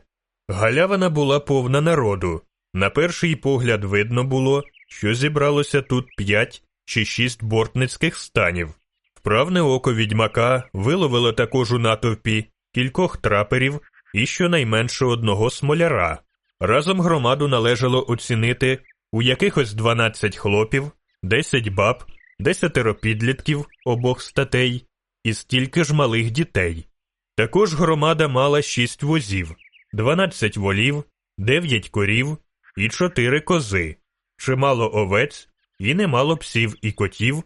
Галявина була повна народу. На перший погляд видно було, що зібралося тут п'ять чи шість бортницьких станів. Вправне око відьмака виловило також у натовпі кількох траперів і щонайменше одного смоляра. Разом громаду належало оцінити у якихось 12 хлопів, 10 баб, десятеро підлітків обох статей і стільки ж малих дітей. Також громада мала 6 возів, 12 волів, 9 корів і 4 кози, чимало овець і немало псів і котів,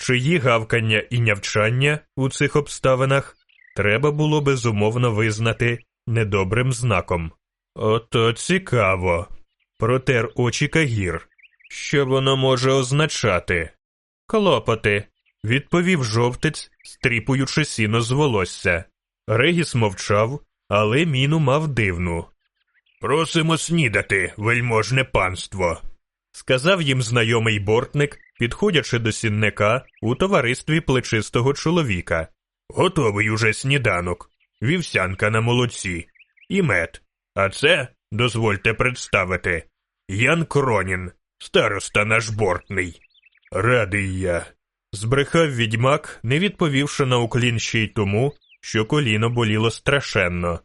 чиї гавкання і нявчання у цих обставинах треба було безумовно визнати недобрим знаком. Ото цікаво. Протер очі Кагір. Що воно може означати? Клопоти, відповів жовтець, стріпуючи сіно з волосся. Регіс мовчав, але міну мав дивну. Просимо снідати, вельможне панство, сказав їм знайомий бортник, підходячи до сінника у товаристві плечистого чоловіка. Готовий уже сніданок, вівсянка на молоці і мед. А це, дозвольте представити, Ян Кронін, староста наш бортний. Радий я. Збрехав відьмак, не відповівши на уклін ще й тому, що коліно боліло страшенно.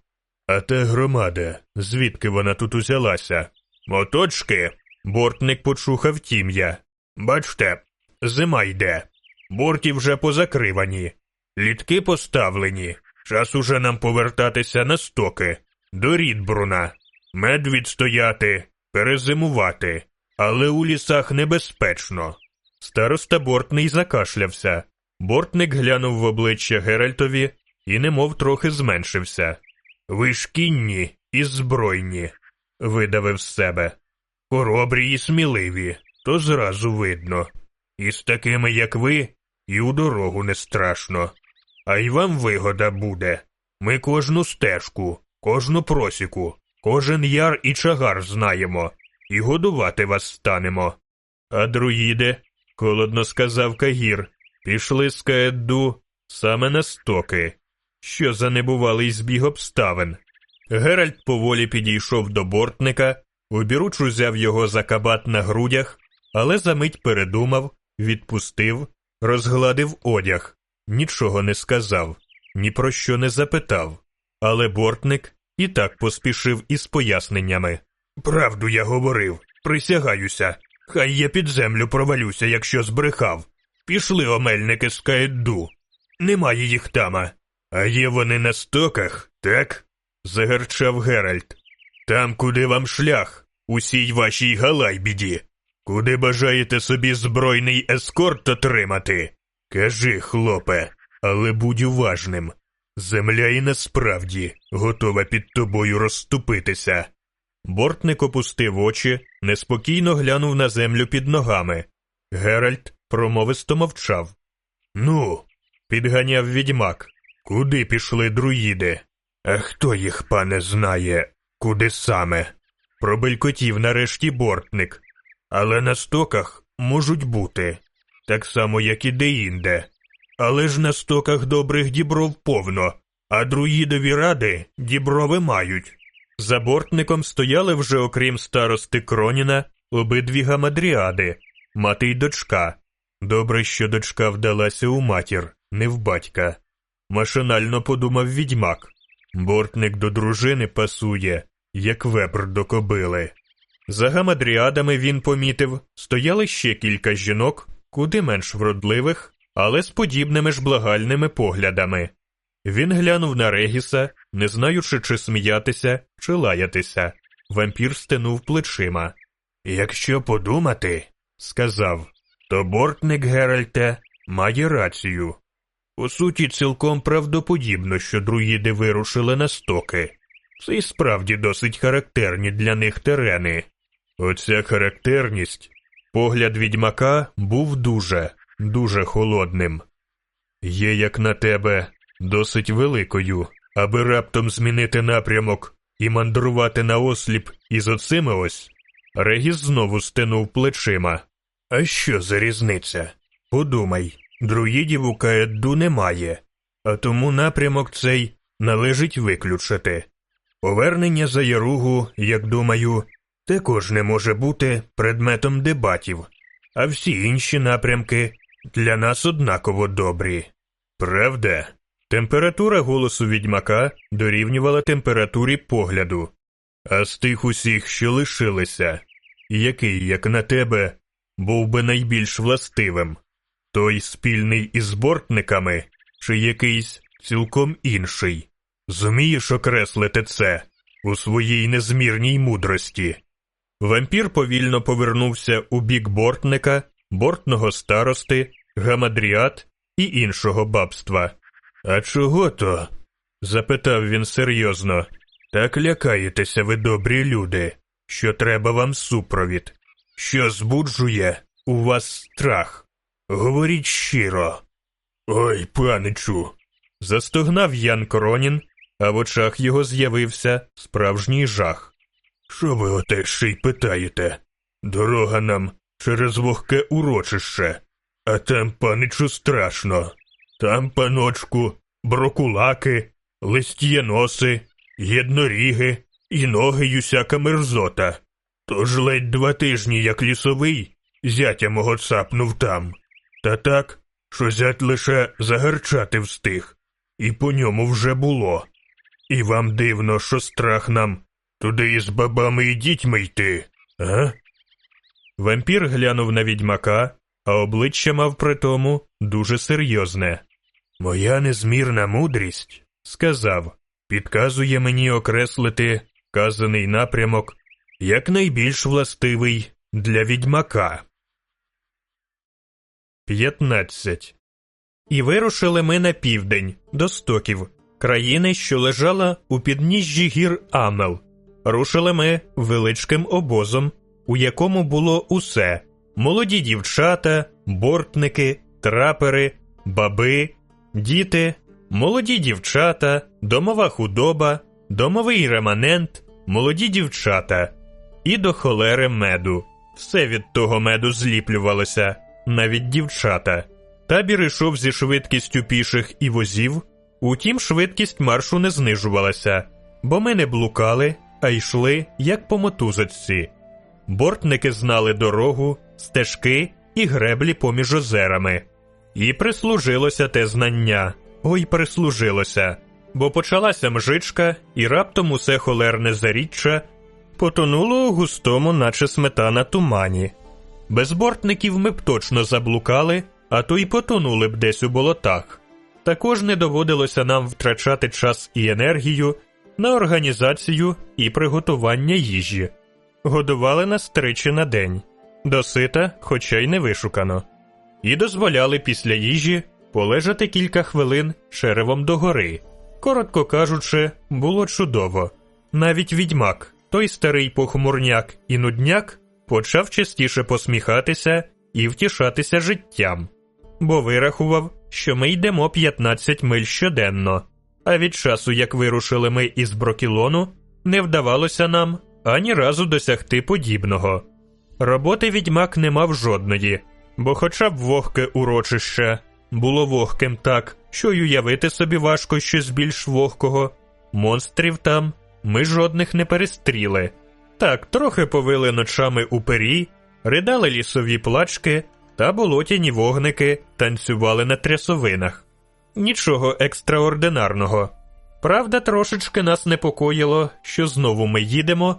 А та громада, звідки вона тут узялася? Моточки. Бортник почухав тім'я. Бачте, зима йде. Борті вже позакривані, літки поставлені. Час уже нам повертатися на стоки, до Рідбруна, мед відстояти, перезимувати, але у лісах небезпечно. Староста бортний закашлявся. Бортник глянув в обличчя Геральтові і немов трохи зменшився. Ви ж кінні і збройні, видавив з себе. Хоробрі і сміливі, то зразу видно. І з такими, як ви, і у дорогу не страшно. А й вам вигода буде. Ми кожну стежку, кожну просіку, кожен яр і чагар знаємо, і годувати вас станемо. А друїде, холодно сказав Кагір, пішли з Каедду саме на стоки. Що за небувалий збіг обставин. Геральт поволі підійшов до бортника, обіруч узяв його за кабат на грудях, але за мить передумав, відпустив, розгладив одяг, нічого не сказав, ні про що не запитав. Але бортник і так поспішив із поясненнями. Правду я говорив, присягаюся. Хай я під землю провалюся, якщо збрехав. Пішли омельники з Каедду. Немає їх тама. А є вони на стоках, так? загарчав Геральт. Там, куди вам шлях, усій вашій галайбіді. Куди бажаєте собі збройний ескорт отримати? Кажи, хлопе, але будь уважним. Земля і насправді готова під тобою розступитися. Бортник опустив очі, неспокійно глянув на землю під ногами. Геральт промовисто мовчав. Ну, підганяв відьмак. Куди пішли друїди? А хто їх, пане, знає, куди саме? Пробелькотів нарешті бортник. Але на стоках можуть бути, так само, як і деінде. Але ж на стоках добрих дібров повно, а друїдові ради діброви мають. За бортником стояли вже, окрім старости Кроніна, обидві гамадріади, мати й дочка. Добре, що дочка вдалася у матір, не в батька. Машинально подумав відьмак. Бортник до дружини пасує, як вепр до кобили. За гамадріадами він помітив, стояли ще кілька жінок, куди менш вродливих, але з подібними ж благальними поглядами. Він глянув на Регіса, не знаючи, чи сміятися, чи лаятися. Вампір стенув плечима. Якщо подумати, сказав, то бортник Геральте має рацію. У суті, цілком правдоподібно, що друїди вирушили на стоки. Це і справді досить характерні для них терени. Оця характерність, погляд відьмака був дуже, дуже холодним. Є, як на тебе, досить великою, аби раптом змінити напрямок і мандрувати на осліп із оцими ось. Регіс знову стенув плечима. А що за різниця? Подумай, друїдів у Каедду немає, а тому напрямок цей належить виключити. Повернення за яругу, як думаю, також не може бути предметом дебатів, а всі інші напрямки для нас однаково добрі. Правда? Температура голосу відьмака дорівнювала температурі погляду, а з тих усіх, що лишилися, який, як на тебе, був би найбільш властивим, той спільний із бортниками, чи якийсь цілком інший. Зумієш окреслити це у своїй незмірній мудрості. Вампір повільно повернувся у бік бортника, бортного старости, гамадріат і іншого бабства. А чого то? запитав він серйозно. Так лякаєтеся ви, добрі люди, що треба вам супровід, що збуджує у вас страх. Говоріть щиро. Ой, паничу. Застогнав Ян Коронін, а в очах його з'явився справжній жах. Що ви оте ще й питаєте? Дорога нам через вогке урочище, а там, паничу, страшно. Там, паночку, брокулаки, листєноси, єдноріги і ноги й усяка мерзота. Тож ледь два тижні, як лісовий, зятя мого цапнув там. Та так, що зять лише загарчати встиг, і по ньому вже було. І вам дивно, що страх нам туди із бабами і дітьми йти, а? Вампір глянув на відьмака, а обличчя мав при тому дуже серйозне. Моя незмірна мудрість, сказав, підказує мені окреслити казаний напрямок як найбільш властивий для відьмака. 15. І вирушили ми на південь, до стоків, країни, що лежала у підніжжі гір Амел. Рушили ми величким обозом, у якому було усе молоді дівчата, бортники, трапери, баби, діти, молоді дівчата, домова худоба, домовий реманент, молоді дівчата, і до холери меду. Все від того меду зліплювалося, навіть дівчата. Табір ішов зі швидкістю піших і возів, утім, швидкість маршу не знижувалася, бо ми не блукали, а йшли, як по мотузочці. Бортники знали дорогу, стежки і греблі поміж озерами. І прислужилося те знання, ой, прислужилося, бо почалася мжичка, і раптом усе холерне заріччя потонуло у густому, наче сметана тумані. Без бортників ми б точно заблукали, а то й потонули б десь у болотах. Також не доводилося нам втрачати час і енергію на організацію і приготування їжі. Годували нас тричі на день, досита, хоча й не вишукано, і дозволяли після їжі полежати кілька хвилин черевом догори. Коротко кажучи, було чудово. Навіть відьмак, той старий похмурняк і нудняк, почав частіше посміхатися і втішатися життям, бо вирахував, що ми йдемо 15 миль щоденно, а від часу, як вирушили ми із Брокілону, не вдавалося нам ані разу досягти подібного. Роботи відьмак не мав жодної, бо, хоча б вогке урочище було вогким так, що й уявити собі важко щось більш вогкого, монстрів там ми жодних не перестріли. Так, трохи повили ночами у пері, ридали лісові плачки та болотяні вогники танцювали на трясовинах. Нічого екстраординарного. Правда, трошечки нас непокоїло, що знову ми їдемо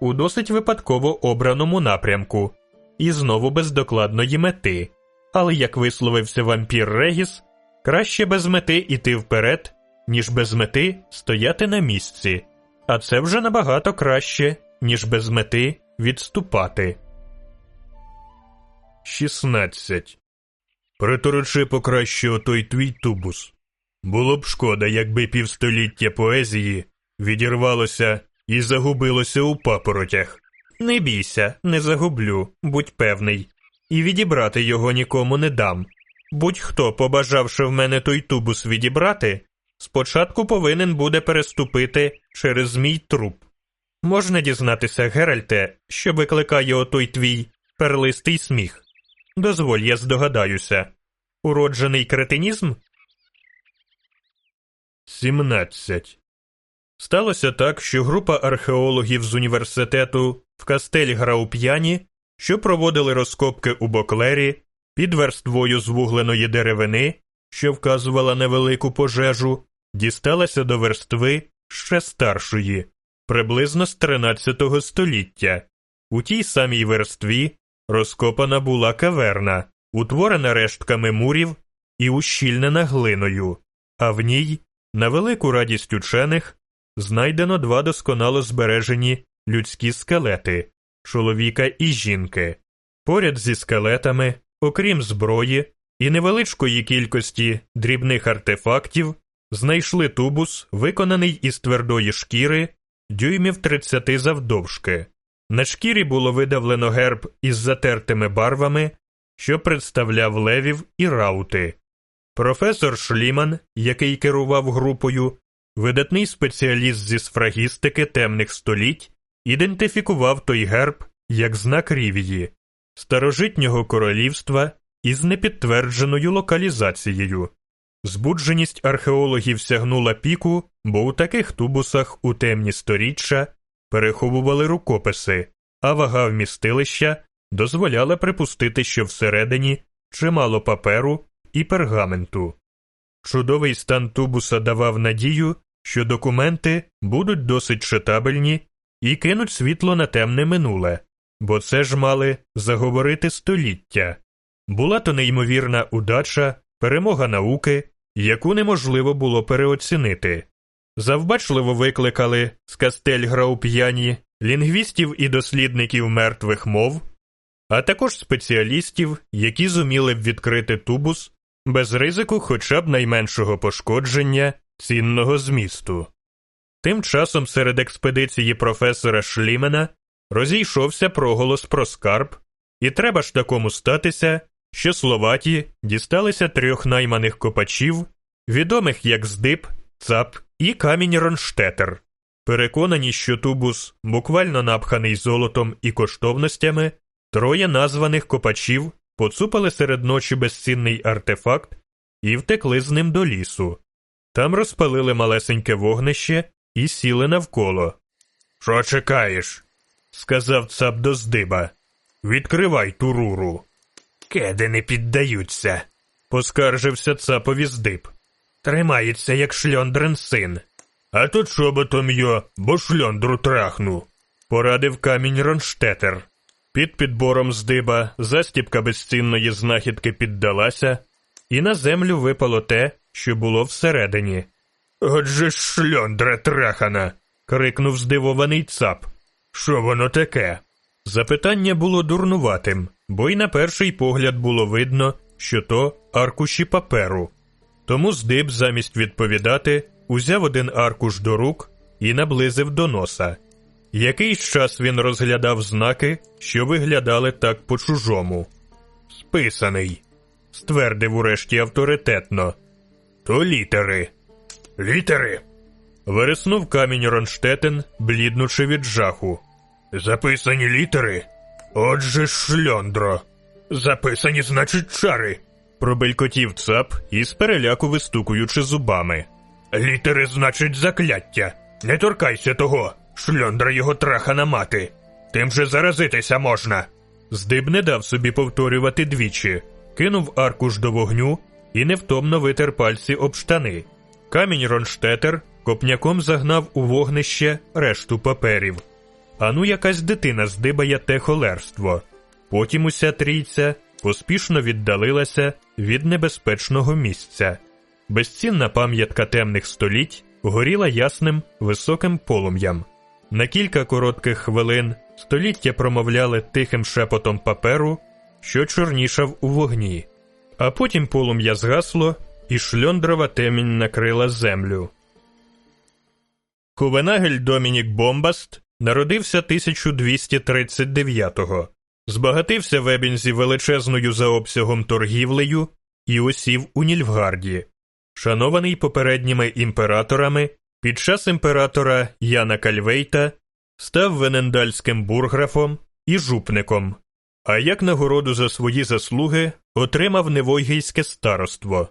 у досить випадково обраному напрямку, і знову без докладної мети. Але як висловився вампір Регіс, краще без мети йти вперед, ніж без мети стояти на місці, а це вже набагато краще, ніж без мети відступати. 16. Приторочи покраще отой твій тубус. Було б шкода, якби півстоліття поезії відірвалося і загубилося у папоротях. Не бійся, не загублю, будь певний, і відібрати його нікому не дам. Будь-хто, побажавши в мене той тубус відібрати, спочатку повинен буде переступити через мій труп. Можна дізнатися, Геральте, що викликає отой твій перлистий сміх. Дозволь, я здогадаюся. Уроджений кретинізм? 17. Сталося так, що група археологів з університету в кастель Грауп'яні, що проводили розкопки у Боклері під верствою звугленої деревини, що вказувала невелику пожежу, дісталася до верстви ще старшої, приблизно з 13 століття. У тій самій верстві розкопана була каверна, утворена рештками мурів і ущільнена глиною, а в ній, на велику радість учених, знайдено два досконало збережені людські скелети чоловіка і жінки. Поряд зі скелетами, окрім зброї і невеличкої кількості дрібних артефактів, знайшли тубус, виконаний із твердої шкіри, дюймів 30 завдовжки. На шкірі було видавлено герб із затертими барвами, що представляв левів і раути. Професор Шліман, який керував групою, видатний спеціаліст зі сфрагістики темних століть, ідентифікував той герб як знак рівії, старожитнього королівства із непідтвердженою локалізацією. Збудженість археологів сягнула піку, бо у таких тубусах у темні сторіччя переховували рукописи, а вага вмістилища дозволяла припустити, що всередині чимало паперу і пергаменту. Чудовий стан тубуса давав надію, що документи будуть досить читабельні і кинуть світло на темне минуле, бо це ж мали заговорити століття. Була то неймовірна удача, перемога науки, яку неможливо було переоцінити. Завбачливо викликали з Кастель Грауп'яні лінгвістів і дослідників мертвих мов, а також спеціалістів, які зуміли б відкрити тубус без ризику хоча б найменшого пошкодження цінного змісту. Тим часом серед експедиції професора Шлімена розійшовся проголос про скарб, і треба ж такому статися, що Словаті дісталися трьох найманих копачів, відомих як Здиб, Цап і камінь Ронштетер. Переконані, що тубус, буквально напханий золотом і коштовностями, троє названих копачів поцупали серед ночі безцінний артефакт і втекли з ним до лісу. Там розпалили малесеньке вогнище і сіли навколо. Що чекаєш? сказав цап до здиба. Відкривай туруру. Кеди не піддаються, поскаржився цапові здиб. Тримається, як шльондрин син. А тут шоботом йо, бо шльондру трахну, порадив камінь Ронштетер. Під підбором здиба застіпка безцінної знахідки піддалася, і на землю випало те, що було всередині. Отже ж шльондра трахана. крикнув здивований цап. Що воно таке? Запитання було дурнуватим, бо й на перший погляд було видно, що то аркуші паперу. Тому здиб, замість відповідати, узяв один аркуш до рук і наблизив до носа. Якийсь час він розглядав знаки, що виглядали так по-чужому. Списаний, ствердив урешті авторитетно. То літери. Літери. Вереснув камінь Ронштетен, бліднучи від жаху. Записані літери. Отже, шльондро. Записані, значить, чари. Пробелькотів цап із переляку вистукуючи зубами. Літери, значить, закляття. Не торкайся того. Шльондра його трахана мати. Тим же заразитися можна. Здиб не дав собі повторювати двічі, кинув аркуш до вогню і невтомно витер пальці об штани. Камінь Ронштетер копняком загнав у вогнище решту паперів. Ану, якась дитина здибає те холерство. Потім уся трійця поспішно віддалилася від небезпечного місця. Безцінна пам'ятка темних століть горіла ясним високим полум'ям. На кілька коротких хвилин століття промовляли тихим шепотом паперу, що чорнішав у вогні, а потім полум'я згасло, і шльондрова темінь накрила землю. Хувенагель Домінік Бомбаст народився 1239-го, збагатився в Ебінзі величезною за обсягом торгівлею і осів у Нільфгарді. Шанований попередніми імператорами, під час імператора Яна Кальвейта став венендальським бурграфом і жупником, а як нагороду за свої заслуги отримав Невойгійське староство.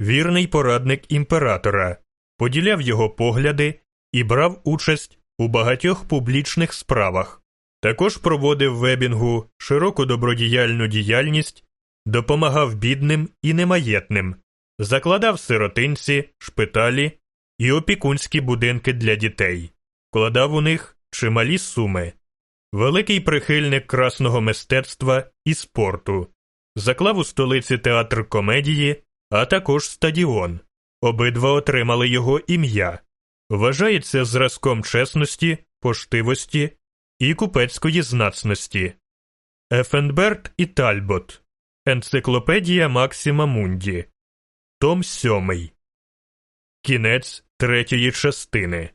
Вірний порадник імператора, поділяв його погляди і брав участь у багатьох публічних справах. Також проводив в Ебінгу широку добродіяльну діяльність, допомагав бідним і немаєтним, закладав сиротинці, шпиталі і опікунські будинки для дітей, вкладав у них чималі суми, великий прихильник красного мистецтва і спорту, заклав у столиці театр комедії, а також стадіон. Обидва отримали його ім'я, вважається зразком чесності, поштивості і купецької знацності. Ефенберт і Тальбот. Енциклопедія Максима Мунді. Том 7. Кінець третьої частини.